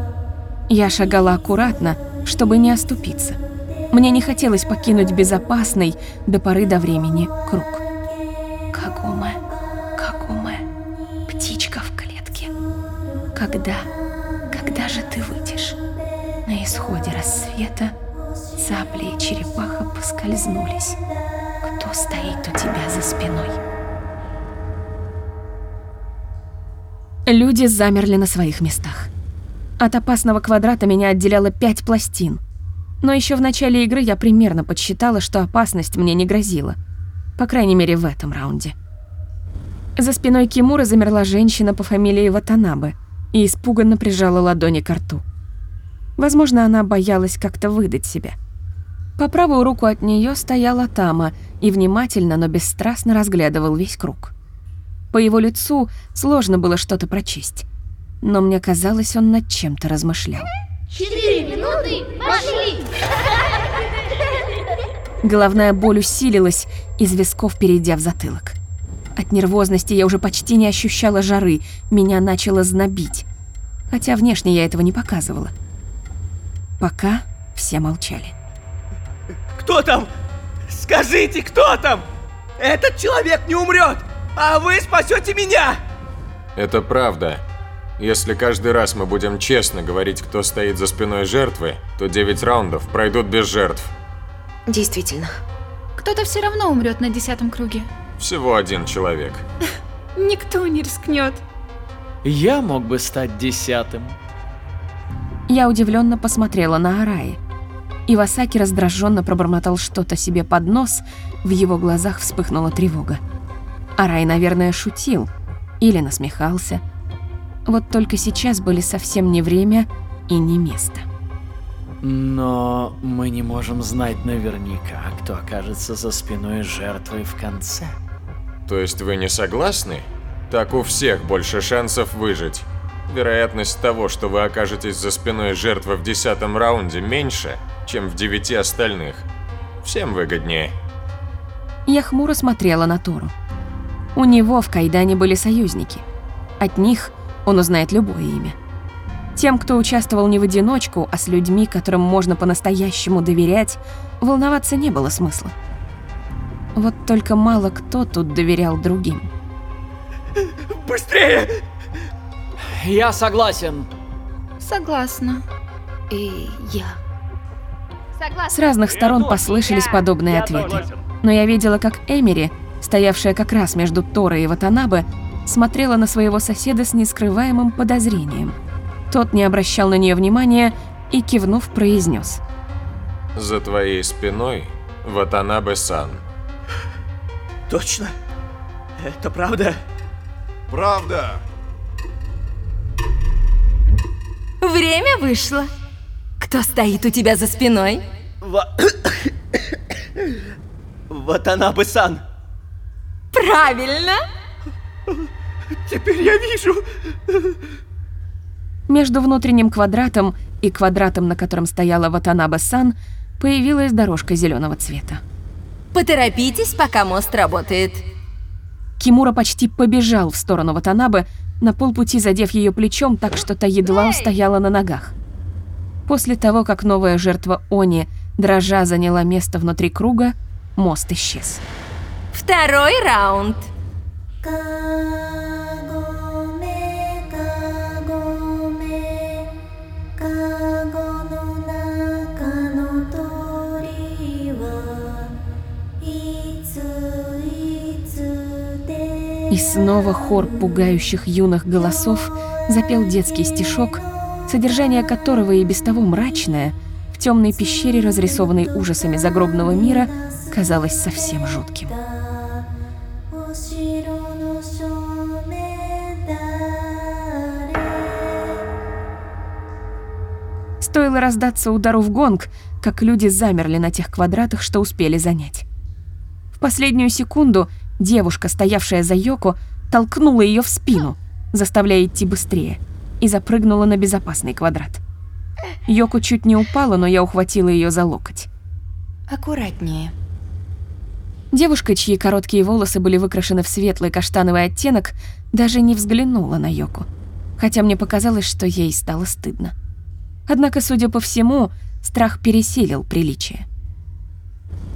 S4: Я шагала аккуратно, чтобы не оступиться. Мне не хотелось покинуть безопасный до поры до времени круг. Кагуме, Кагуме, птичка в клетке. Когда, когда же ты выйдешь? На исходе рассвета цапли и черепаха поскользнулись. Кто стоит у тебя за спиной? Люди замерли на своих местах. От опасного квадрата меня отделяло пять пластин. Но еще в начале игры я примерно подсчитала, что опасность мне не грозила. По крайней мере, в этом раунде. За спиной Кимура замерла женщина по фамилии Ватанабе и испуганно прижала ладони к рту. Возможно, она боялась как-то выдать себя. По правую руку от нее стояла Тама и внимательно, но бесстрастно разглядывал весь круг. По его лицу сложно было что-то прочесть но мне казалось, он над чем-то размышлял.
S10: Четыре минуты, пошли!
S4: Головная боль усилилась, из висков перейдя в затылок. От нервозности я уже почти не ощущала жары, меня начало знобить. Хотя внешне я этого не показывала. Пока все молчали.
S8: Кто там? Скажите, кто там? Этот человек не умрет, а вы спасете меня!
S11: Это правда. Если каждый раз мы будем честно говорить, кто стоит за спиной жертвы, то 9 раундов пройдут без жертв.
S2: Действительно.
S12: Кто-то все равно умрет на десятом круге.
S11: Всего один человек.
S12: Никто не рискнет.
S7: Я мог бы стать десятым.
S4: Я удивленно посмотрела на Араи. Ивасаки раздраженно пробормотал что-то себе под нос, в его глазах вспыхнула тревога. Арай, наверное, шутил или насмехался. Вот только сейчас были совсем не время и не место.
S7: Но мы не можем знать наверняка, кто окажется за спиной жертвы в конце.
S11: То есть вы не согласны? Так у всех больше шансов выжить. Вероятность того, что вы окажетесь за спиной жертвы в десятом раунде, меньше, чем в девяти остальных. Всем выгоднее.
S4: Я хмуро смотрела на Тору. У него в Кайдане были союзники. От них он узнает любое имя. Тем, кто участвовал не в одиночку, а с людьми, которым можно по-настоящему доверять, волноваться не было смысла. Вот только мало кто тут доверял другим.
S8: Быстрее!
S7: Я согласен.
S12: Согласна.
S2: И я.
S4: С разных сторон послышались подобные ответы. Но я видела, как Эмери, стоявшая как раз между Торой и Ватанабе, смотрела на своего соседа с нескрываемым подозрением. Тот не обращал на нее внимания и, кивнув, произнес:
S11: За твоей спиной Ватанабе-сан.
S8: Точно? Это правда?
S13: Правда.
S1: Время вышло. Кто стоит у тебя за спиной?
S8: Ва... Ватанабе-сан.
S1: Правильно.
S8: Теперь я вижу.
S4: Между внутренним квадратом и квадратом, на котором стояла Ватанаба-сан, появилась дорожка зеленого цвета.
S1: Поторопитесь, пока мост работает.
S4: Кимура почти побежал в сторону Ватанабе, на полпути задев ее плечом так, что та едва устояла на ногах. После того, как новая жертва Они, дрожа, заняла место внутри круга, мост исчез.
S1: Второй раунд.
S4: И снова хор пугающих юных голосов запел детский стишок, содержание которого и без того мрачное, в темной пещере, разрисованной ужасами загробного мира, казалось совсем жутким. Стоило раздаться удару в гонг, как люди замерли на тех квадратах, что успели занять. В последнюю секунду девушка, стоявшая за Йоко, толкнула ее в спину, заставляя идти быстрее, и запрыгнула на безопасный квадрат. Йоко чуть не упала, но я ухватила ее за локоть.
S5: Аккуратнее.
S4: Девушка, чьи короткие волосы были выкрашены в светлый каштановый оттенок, даже не взглянула на Йоку, хотя мне показалось, что ей стало стыдно. Однако, судя по всему, страх пересилил приличие.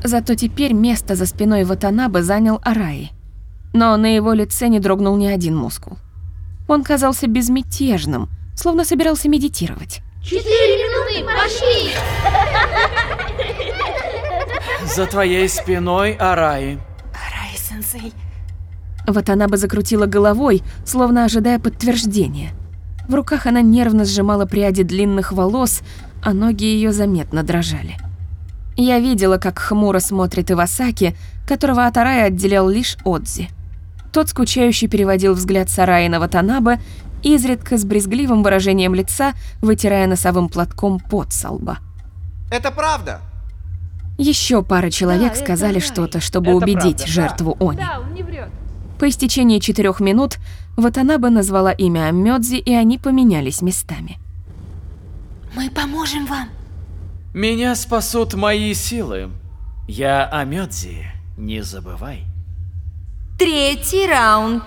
S4: Зато теперь место за спиной Ватанабе занял Араи. Но на его лице не дрогнул ни один мускул. Он казался безмятежным, словно собирался медитировать.
S10: Четыре минуты, пошли!
S7: За твоей спиной Араи.
S5: Араи-сенсей.
S4: Ватанаба закрутила головой, словно ожидая подтверждения. В руках она нервно сжимала пряди длинных волос, а ноги ее заметно дрожали. Я видела, как хмуро смотрит Ивасаки, которого от Араи отделял лишь Отзи. Тот скучающе переводил взгляд Сараи на Ватанабе, изредка с брезгливым выражением лица, вытирая носовым платком пот со лба.
S9: Это правда.
S4: Еще пара человек
S12: Да,
S4: сказали что-то, чтобы
S12: Это
S4: убедить
S12: правда,
S4: жертву Они.
S12: Да, он не врет.
S4: По истечении четырех минут Ватанаба назвала имя Амёдзи, и они поменялись местами.
S5: Мы поможем вам.
S7: Меня спасут мои силы. Я Амёдзи, не забывай.
S1: Третий раунд.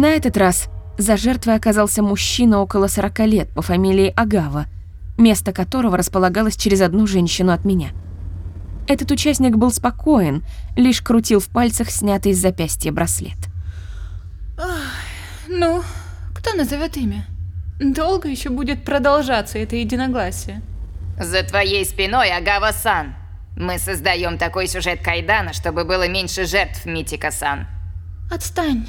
S4: На этот раз за жертвой оказался мужчина около 40 лет по фамилии Агава, место которого располагалось через одну женщину от меня. Этот участник был спокоен, лишь крутил в пальцах снятый с запястья браслет.
S12: Ну, кто назовет имя? Долго еще будет продолжаться это единогласие.
S5: За твоей спиной Агава-сан. Мы создаем такой сюжет Кайдана, чтобы было меньше жертв, Митика-сан.
S12: Отстань.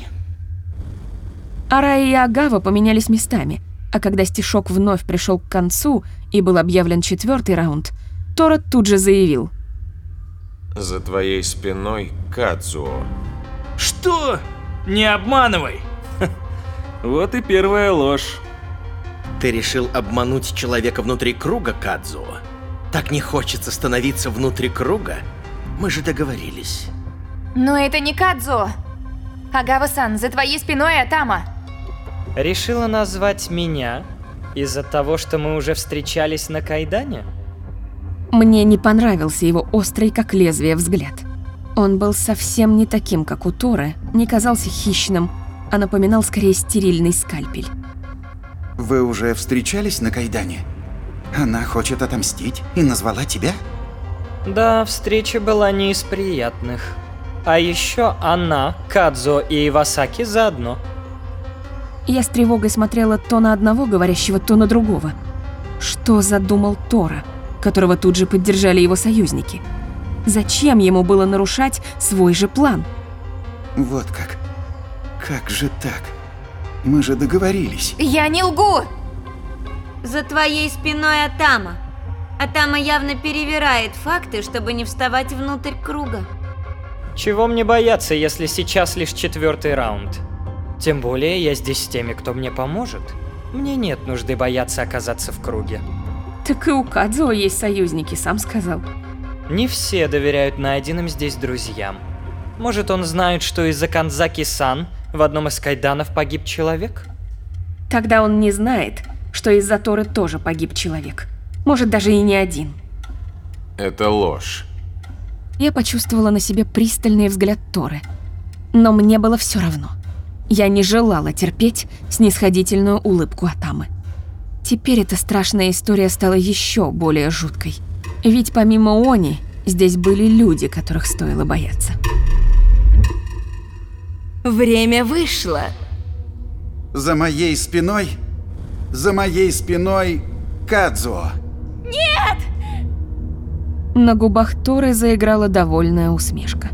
S4: Арай и Агава поменялись местами, а когда стишок вновь пришел к концу и был объявлен четвертый раунд, Тора тут же заявил.
S11: За твоей спиной Кадзуо.
S6: Что? Не обманывай!
S3: Вот и первая ложь.
S8: Ты решил обмануть человека внутри круга, Кадзуо? Так не хочется становиться внутри круга? Мы же договорились.
S5: Но это не Кадзо. Агава-сан, за твоей спиной Атама.
S14: Решила назвать меня из-за того, что мы уже встречались на Кайдане?
S4: Мне не понравился его острый, как лезвие, взгляд. Он был совсем не таким, как у Торы, не казался хищным, а напоминал скорее стерильный скальпель.
S13: Вы уже встречались на Кайдане?
S15: Она хочет отомстить и назвала тебя?
S14: Да, встреча была не из приятных. А еще она, Кадзо и Ивасаки заодно.
S4: Я с тревогой смотрела то на одного говорящего, то на другого. Что задумал Тора, которого тут же поддержали его союзники? Зачем ему было нарушать свой же план?
S15: Вот как. Как же так? Мы же договорились.
S5: Я не лгу!
S16: За твоей спиной Атама. Атама явно перевирает факты, чтобы не вставать внутрь круга.
S14: Чего мне бояться, если сейчас лишь четвертый раунд? Тем более я здесь с теми, кто мне поможет. Мне нет нужды бояться оказаться в круге.
S4: Так и у Кадзуо есть союзники, сам сказал.
S14: Не все доверяют найденным здесь друзьям. Может, он знает, что из-за Канзаки-сан в одном из кайданов погиб человек?
S4: Тогда он не знает, что из-за Торы тоже погиб человек. Может, даже и не один.
S11: Это ложь.
S4: Я почувствовала на себе пристальный взгляд Торы. Но мне было все равно. Я не желала терпеть снисходительную улыбку Атамы. Теперь эта страшная история стала еще более жуткой. Ведь помимо Они, здесь были люди, которых стоило бояться.
S1: Время вышло.
S15: За моей спиной, за моей спиной Кадзуо.
S16: Нет!
S4: На губах Торы заиграла довольная усмешка.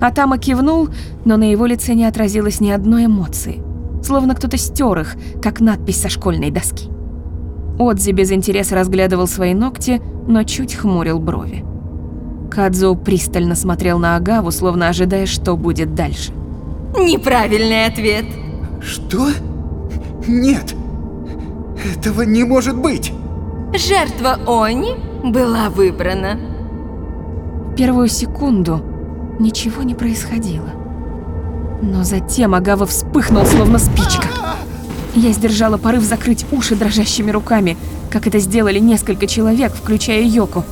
S4: Атама кивнул, но на его лице не отразилось ни одной эмоции, словно кто-то стер их, как надпись со школьной доски. Отзи без интереса разглядывал свои ногти, но чуть хмурил брови. Кадзо пристально смотрел на Агаву, словно ожидая, что будет дальше.
S1: Неправильный ответ.
S15: Что? Нет. Этого не может быть.
S1: Жертва Они была выбрана.
S4: Первую секунду ничего не происходило. Но затем Агава вспыхнул, словно спичка. Я сдержала порыв закрыть уши дрожащими руками, как это сделали несколько человек, включая Йоку.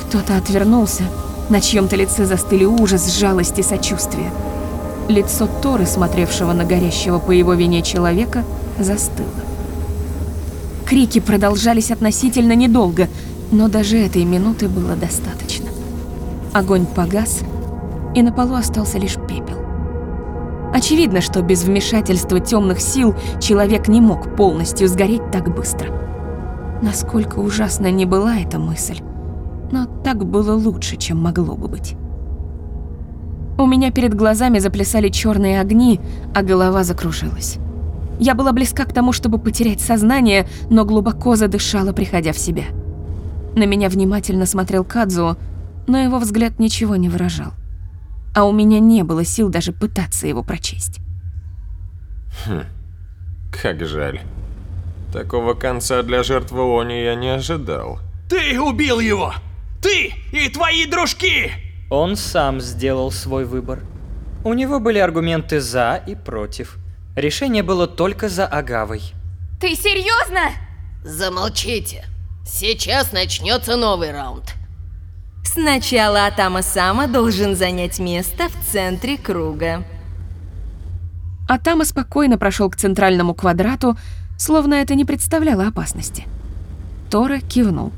S4: Кто-то отвернулся, на чьем-то лице застыли ужас, жалость и сочувствие. Лицо Торы, смотревшего на горящего по его вине человека, застыло. Крики продолжались относительно недолго, но даже этой минуты было достаточно. Огонь погас, и на полу остался лишь пепел. Очевидно, что без вмешательства темных сил человек не мог полностью сгореть так быстро. Насколько ужасна не была эта мысль, но так было лучше, чем могло бы быть. У меня перед глазами заплясали черные огни, а голова закружилась. Я была близка к тому, чтобы потерять сознание, но глубоко задышала, приходя в себя. На меня внимательно смотрел Кадзуо, но его взгляд ничего не выражал. А у меня не было сил даже пытаться его прочесть.
S11: Хм, как жаль. Такого конца для жертвы Они я не ожидал.
S6: Ты убил его! Ты и твои дружки!
S14: Он сам сделал свой выбор. У него были аргументы «за» и «против». Решение было только за Агавой.
S5: Ты серьезно?
S17: Замолчите. Сейчас начнется новый раунд.
S1: Сначала Атама Сама должен занять место в центре круга.
S4: Атама спокойно прошел к центральному квадрату, словно это не представляло опасности. Тора кивнул.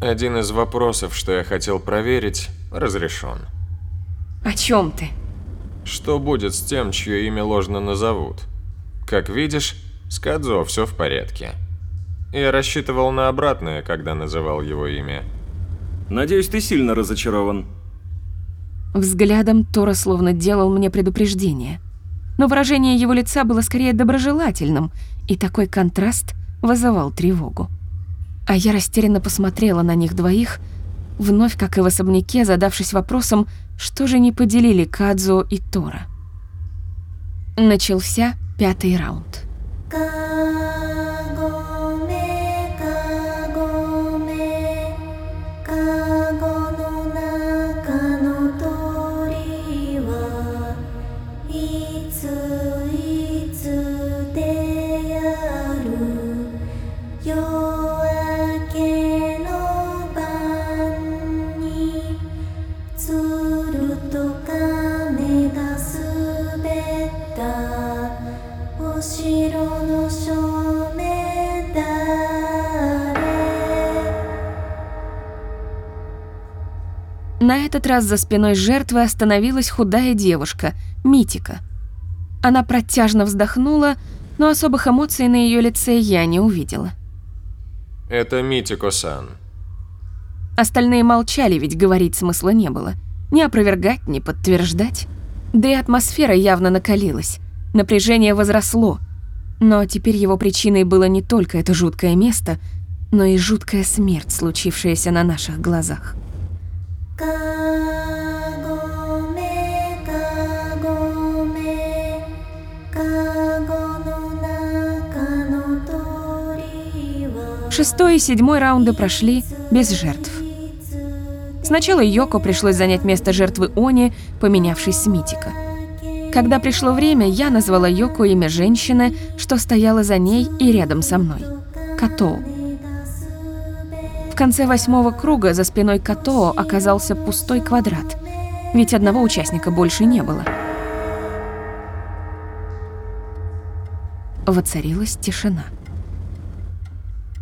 S11: Один из вопросов, что я хотел проверить, разрешен.
S4: О чем ты?
S11: Что будет с тем, чье имя ложно назовут? Как видишь, с Кадзо все в порядке. Я рассчитывал на обратное, когда называл его имя.
S3: Надеюсь, ты сильно разочарован.
S4: Взглядом Тора словно делал мне предупреждение. Но выражение его лица было скорее доброжелательным, и такой контраст вызывал тревогу. А я растерянно посмотрела на них двоих, вновь, как и в особняке, задавшись вопросом, что же не поделили Кадзо и Тора. Начался пятый раунд. На этот раз за спиной жертвы остановилась худая девушка, Митика. Она протяжно вздохнула, но особых эмоций на ее лице я не увидела.
S11: Это Митико-сан.
S4: Остальные молчали, ведь говорить смысла не было. Ни опровергать, ни подтверждать. Да и атмосфера явно накалилась. Напряжение возросло. Но теперь его причиной было не только это жуткое место, но и жуткая смерть, случившаяся на наших глазах. Шестой и седьмой раунды прошли без жертв. Сначала Йоко пришлось занять место жертвы Они, поменявшись с Митика. Когда пришло время, я назвала Йоко имя женщины, что стояла за ней и рядом со мной. Като. В конце восьмого круга за спиной Като оказался пустой квадрат, ведь одного участника больше не было. Воцарилась тишина.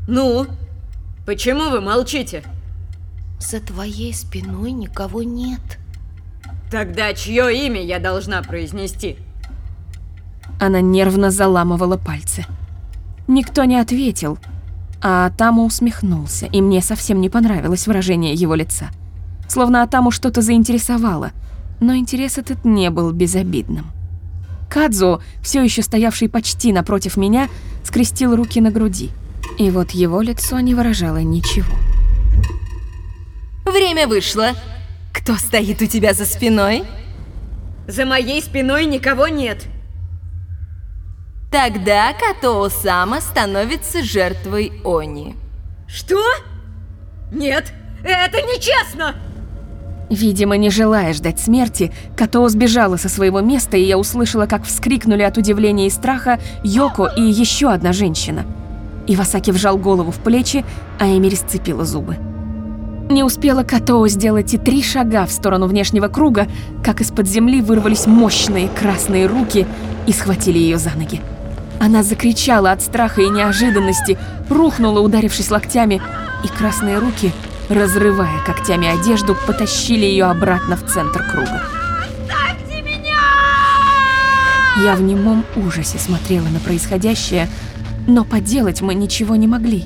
S18: Ну, почему вы молчите?
S2: За твоей спиной никого нет.
S18: Тогда чье имя я должна произнести?
S4: Она нервно заламывала пальцы. Никто не ответил, а Атаму усмехнулся, и мне совсем не понравилось выражение его лица. Словно Атаму что-то заинтересовало, но интерес этот не был безобидным. Кадзо, все еще стоявший почти напротив меня, скрестил руки на груди – и вот его лицо не выражало ничего.
S1: Время вышло. Кто стоит у тебя за спиной?
S18: За моей спиной никого нет.
S1: Тогда Като Сама становится жертвой Они.
S18: Что? Нет, это нечестно!
S4: Видимо, не желая ждать смерти, Като сбежала со своего места, и я услышала, как вскрикнули от удивления и страха Йоко и еще одна женщина – Ивасаки вжал голову в плечи, а Эмири сцепила зубы. Не успела Катоу сделать и три шага в сторону внешнего круга, как из-под земли вырвались мощные красные руки и схватили ее за ноги. Она закричала от страха и неожиданности, рухнула, ударившись локтями, и красные руки, разрывая когтями одежду, потащили ее обратно в центр круга.
S10: «Оставьте меня!»
S4: Я в немом ужасе смотрела на происходящее, но поделать мы ничего не могли.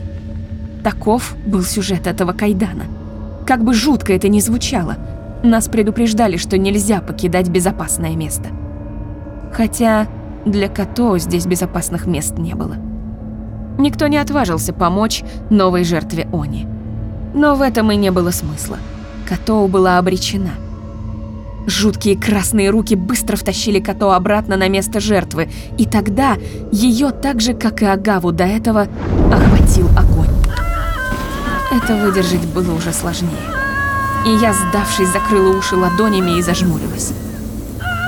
S4: Таков был сюжет этого кайдана. Как бы жутко это ни звучало, нас предупреждали, что нельзя покидать безопасное место. Хотя для Като здесь безопасных мест не было. Никто не отважился помочь новой жертве Они. Но в этом и не было смысла. Като была обречена – Жуткие красные руки быстро втащили Като обратно на место жертвы, и тогда ее так же, как и Агаву до этого, охватил огонь. Это выдержать было уже сложнее. И я, сдавшись, закрыла уши ладонями и зажмурилась.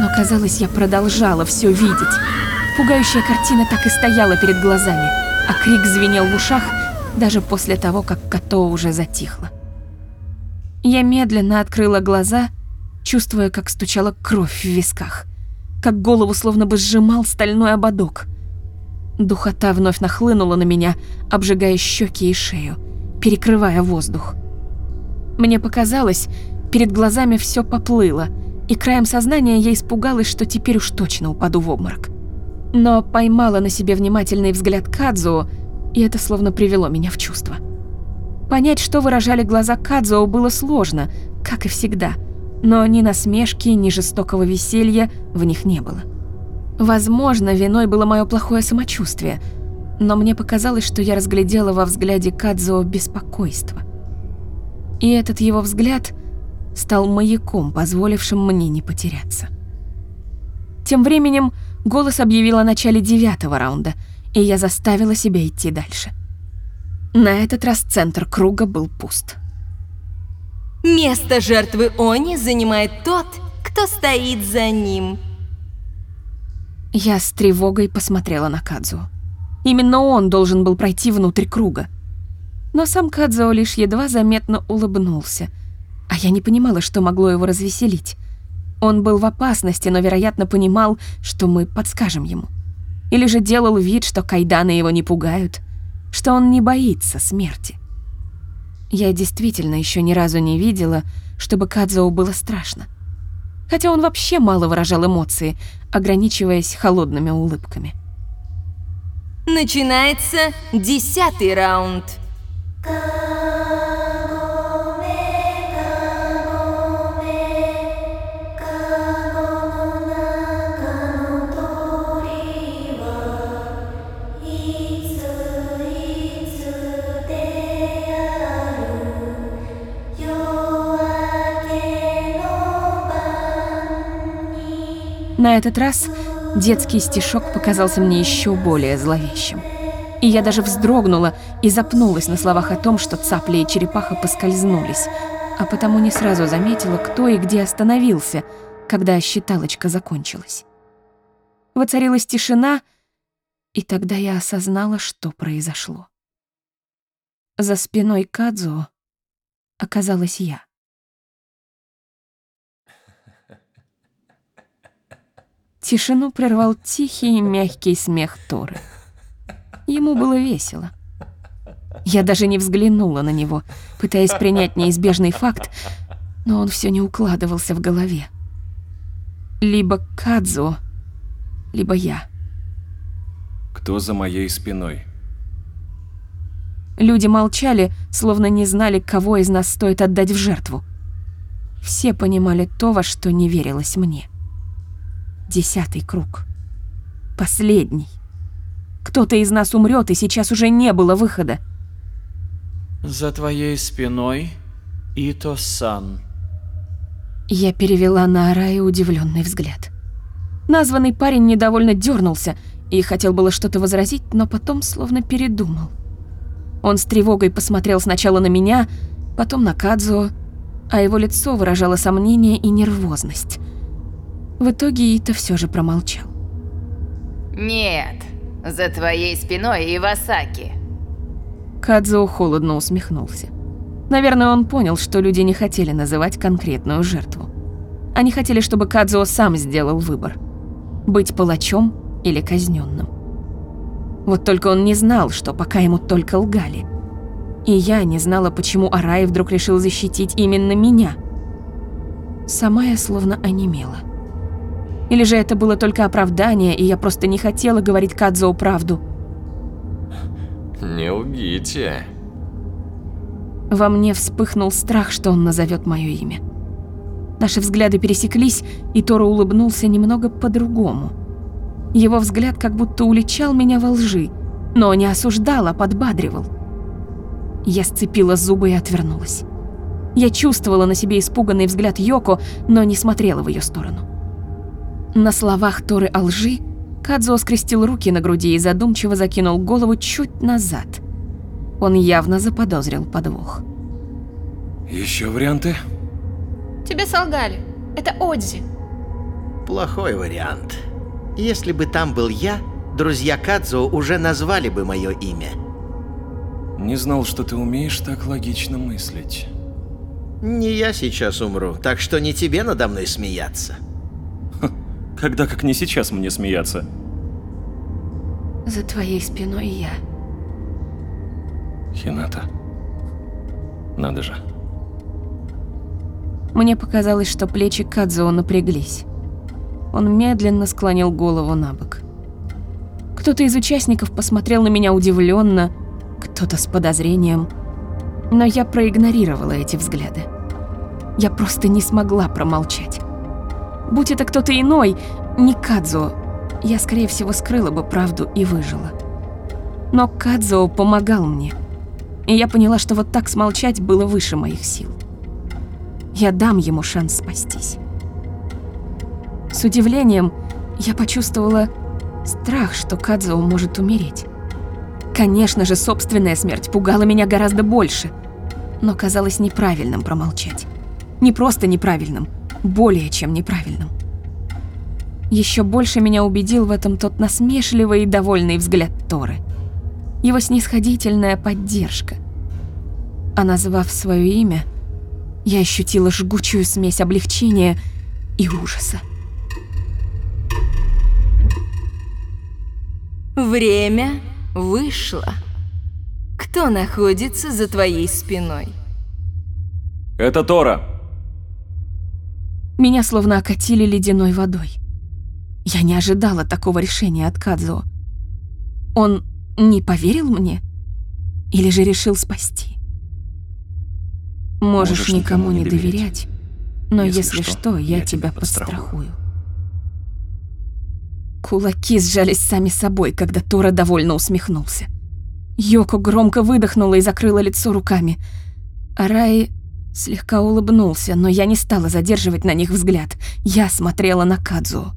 S4: Но казалось, я продолжала все видеть. Пугающая картина так и стояла перед глазами, а крик звенел в ушах даже после того, как Като уже затихло. Я медленно открыла глаза чувствуя, как стучала кровь в висках, как голову словно бы сжимал стальной ободок. Духота вновь нахлынула на меня, обжигая щеки и шею, перекрывая воздух. Мне показалось, перед глазами все поплыло, и краем сознания я испугалась, что теперь уж точно упаду в обморок. Но поймала на себе внимательный взгляд Кадзуо, и это словно привело меня в чувство. Понять, что выражали глаза Кадзуо, было сложно, как и всегда – но ни насмешки, ни жестокого веселья в них не было. Возможно, виной было мое плохое самочувствие, но мне показалось, что я разглядела во взгляде Кадзо беспокойство. И этот его взгляд стал маяком, позволившим мне не потеряться. Тем временем голос объявил о начале девятого раунда, и я заставила себя идти дальше. На этот раз центр круга был пуст.
S1: Место жертвы Они занимает тот, кто стоит за ним.
S4: Я с тревогой посмотрела на Кадзу. Именно он должен был пройти внутрь круга. Но сам Кадзо лишь едва заметно улыбнулся, а я не понимала, что могло его развеселить. Он был в опасности, но, вероятно, понимал, что мы подскажем ему. Или же делал вид, что кайданы его не пугают, что он не боится смерти. Я действительно еще ни разу не видела, чтобы Кадзоу было страшно. Хотя он вообще мало выражал эмоции, ограничиваясь холодными улыбками.
S1: Начинается десятый раунд.
S4: На этот раз детский стишок показался мне еще более зловещим. И я даже вздрогнула и запнулась на словах о том, что цапля и черепаха поскользнулись, а потому не сразу заметила, кто и где остановился, когда считалочка закончилась. Воцарилась тишина, и тогда я осознала, что произошло. За спиной Кадзуо оказалась я. Тишину прервал тихий и мягкий смех Торы. Ему было весело. Я даже не взглянула на него, пытаясь принять неизбежный факт, но он все не укладывался в голове. Либо Кадзо, либо я.
S3: Кто за моей спиной?
S4: Люди молчали, словно не знали, кого из нас стоит отдать в жертву. Все понимали то, во что не верилось мне. Десятый круг. Последний. Кто-то из нас умрет, и сейчас уже не было выхода.
S7: За твоей спиной Ито-сан.
S4: Я перевела на Арая удивленный взгляд. Названный парень недовольно дернулся и хотел было что-то возразить, но потом словно передумал. Он с тревогой посмотрел сначала на меня, потом на Кадзуо, а его лицо выражало сомнение и нервозность. В итоге Ита все же промолчал.
S5: Нет, за твоей спиной Ивасаки.
S4: Кадзуо холодно усмехнулся. Наверное, он понял, что люди не хотели называть конкретную жертву. Они хотели, чтобы Кадзуо сам сделал выбор. Быть палачом или казненным. Вот только он не знал, что пока ему только лгали. И я не знала, почему Арай вдруг решил защитить именно меня. Сама я словно онемела. Или же это было только оправдание, и я просто не хотела говорить Кадзоу правду.
S11: Не лгите.
S4: Во мне вспыхнул страх, что он назовет мое имя. Наши взгляды пересеклись, и Торо улыбнулся немного по-другому. Его взгляд как будто уличал меня во лжи, но не осуждал, а подбадривал. Я сцепила зубы и отвернулась. Я чувствовала на себе испуганный взгляд Йоко, но не смотрела в ее сторону. На словах Торы о лжи Кадзо скрестил руки на груди и задумчиво закинул голову чуть назад. Он явно заподозрил подвох.
S3: Еще варианты?
S12: Тебе солгали. Это Одзи.
S8: Плохой вариант. Если бы там был я, друзья Кадзо уже назвали бы мое имя.
S3: Не знал, что ты умеешь так логично мыслить.
S8: Не я сейчас умру, так что не тебе надо мной смеяться.
S3: Когда как не сейчас мне смеяться?
S4: За твоей спиной я.
S3: Хината. Надо же.
S4: Мне показалось, что плечи Кадзуо напряглись. Он медленно склонил голову на бок. Кто-то из участников посмотрел на меня удивленно, кто-то с подозрением. Но я проигнорировала эти взгляды. Я просто не смогла промолчать. Будь это кто-то иной, не Кадзо, я, скорее всего, скрыла бы правду и выжила. Но Кадзо помогал мне. И я поняла, что вот так смолчать было выше моих сил. Я дам ему шанс спастись. С удивлением я почувствовала страх, что Кадзо может умереть. Конечно же, собственная смерть пугала меня гораздо больше, но казалось неправильным промолчать. Не просто неправильным, более чем неправильным. Еще больше меня убедил в этом тот насмешливый и довольный взгляд Торы. Его снисходительная поддержка. А назвав свое имя, я ощутила жгучую смесь облегчения и ужаса.
S1: Время вышло. Кто находится за твоей спиной?
S3: Это Тора.
S4: Меня словно окатили ледяной водой. Я не ожидала такого решения от Кадзо. Он не поверил мне? Или же решил спасти? Можешь,
S3: Можешь
S4: никому,
S3: никому не
S4: не доверять, но
S3: Если
S4: если,
S3: что,
S4: что, я,
S3: тебя подстрахую.
S4: подстрахую. Кулаки сжались сами собой, когда Тора довольно усмехнулся. Йоко громко выдохнула и закрыла лицо руками. Араи слегка улыбнулся, но я не стала задерживать на них взгляд. Я смотрела на Кадзу.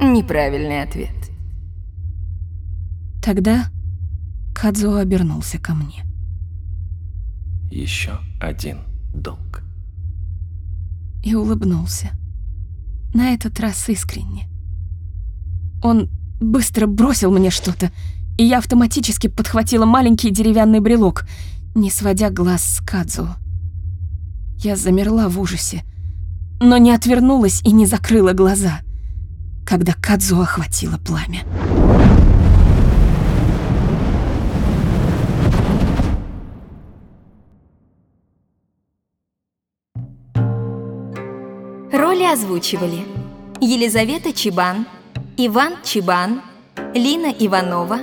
S1: Неправильный ответ.
S4: Тогда Кадзу обернулся ко мне.
S3: Еще один долг.
S4: и улыбнулся. На этот раз искренне. Он быстро бросил мне что-то, и я автоматически подхватила маленький деревянный брелок, не сводя глаз с Кадзу. Я замерла в ужасе, но не отвернулась и не закрыла глаза, когда Кадзу охватило пламя.
S1: Роли озвучивали Елизавета Чебан, Иван Чебан, Лина Иванова,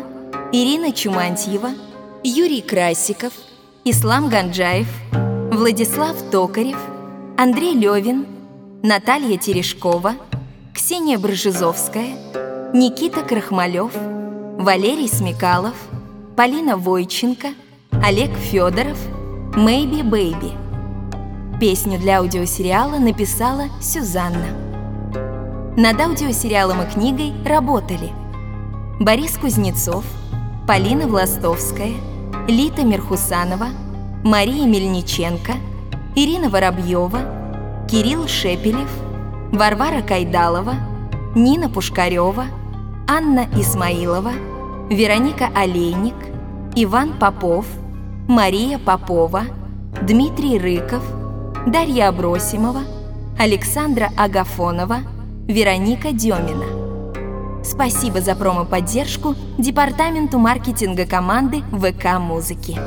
S1: Ирина Чумантьева, Юрий Красиков, Ислам Ганджаев, Владислав Токарев, Андрей Левин, Наталья Терешкова, Ксения Бржезовская, Никита Крахмалев, Валерий Смекалов, Полина Войченко, Олег Федоров, Мэйби Бэйби. Песню для аудиосериала написала Сюзанна. Над аудиосериалом и книгой работали Борис Кузнецов, Полина Властовская, Лита Мерхусанова, Мария Мельниченко, Ирина Воробьева, Кирилл Шепелев, Варвара Кайдалова, Нина Пушкарева, Анна Исмаилова, Вероника Олейник, Иван Попов, Мария Попова, Дмитрий Рыков, Дарья Абросимова, Александра Агафонова, Вероника Демина. Спасибо за промо-поддержку Департаменту маркетинга команды ВК Музыки.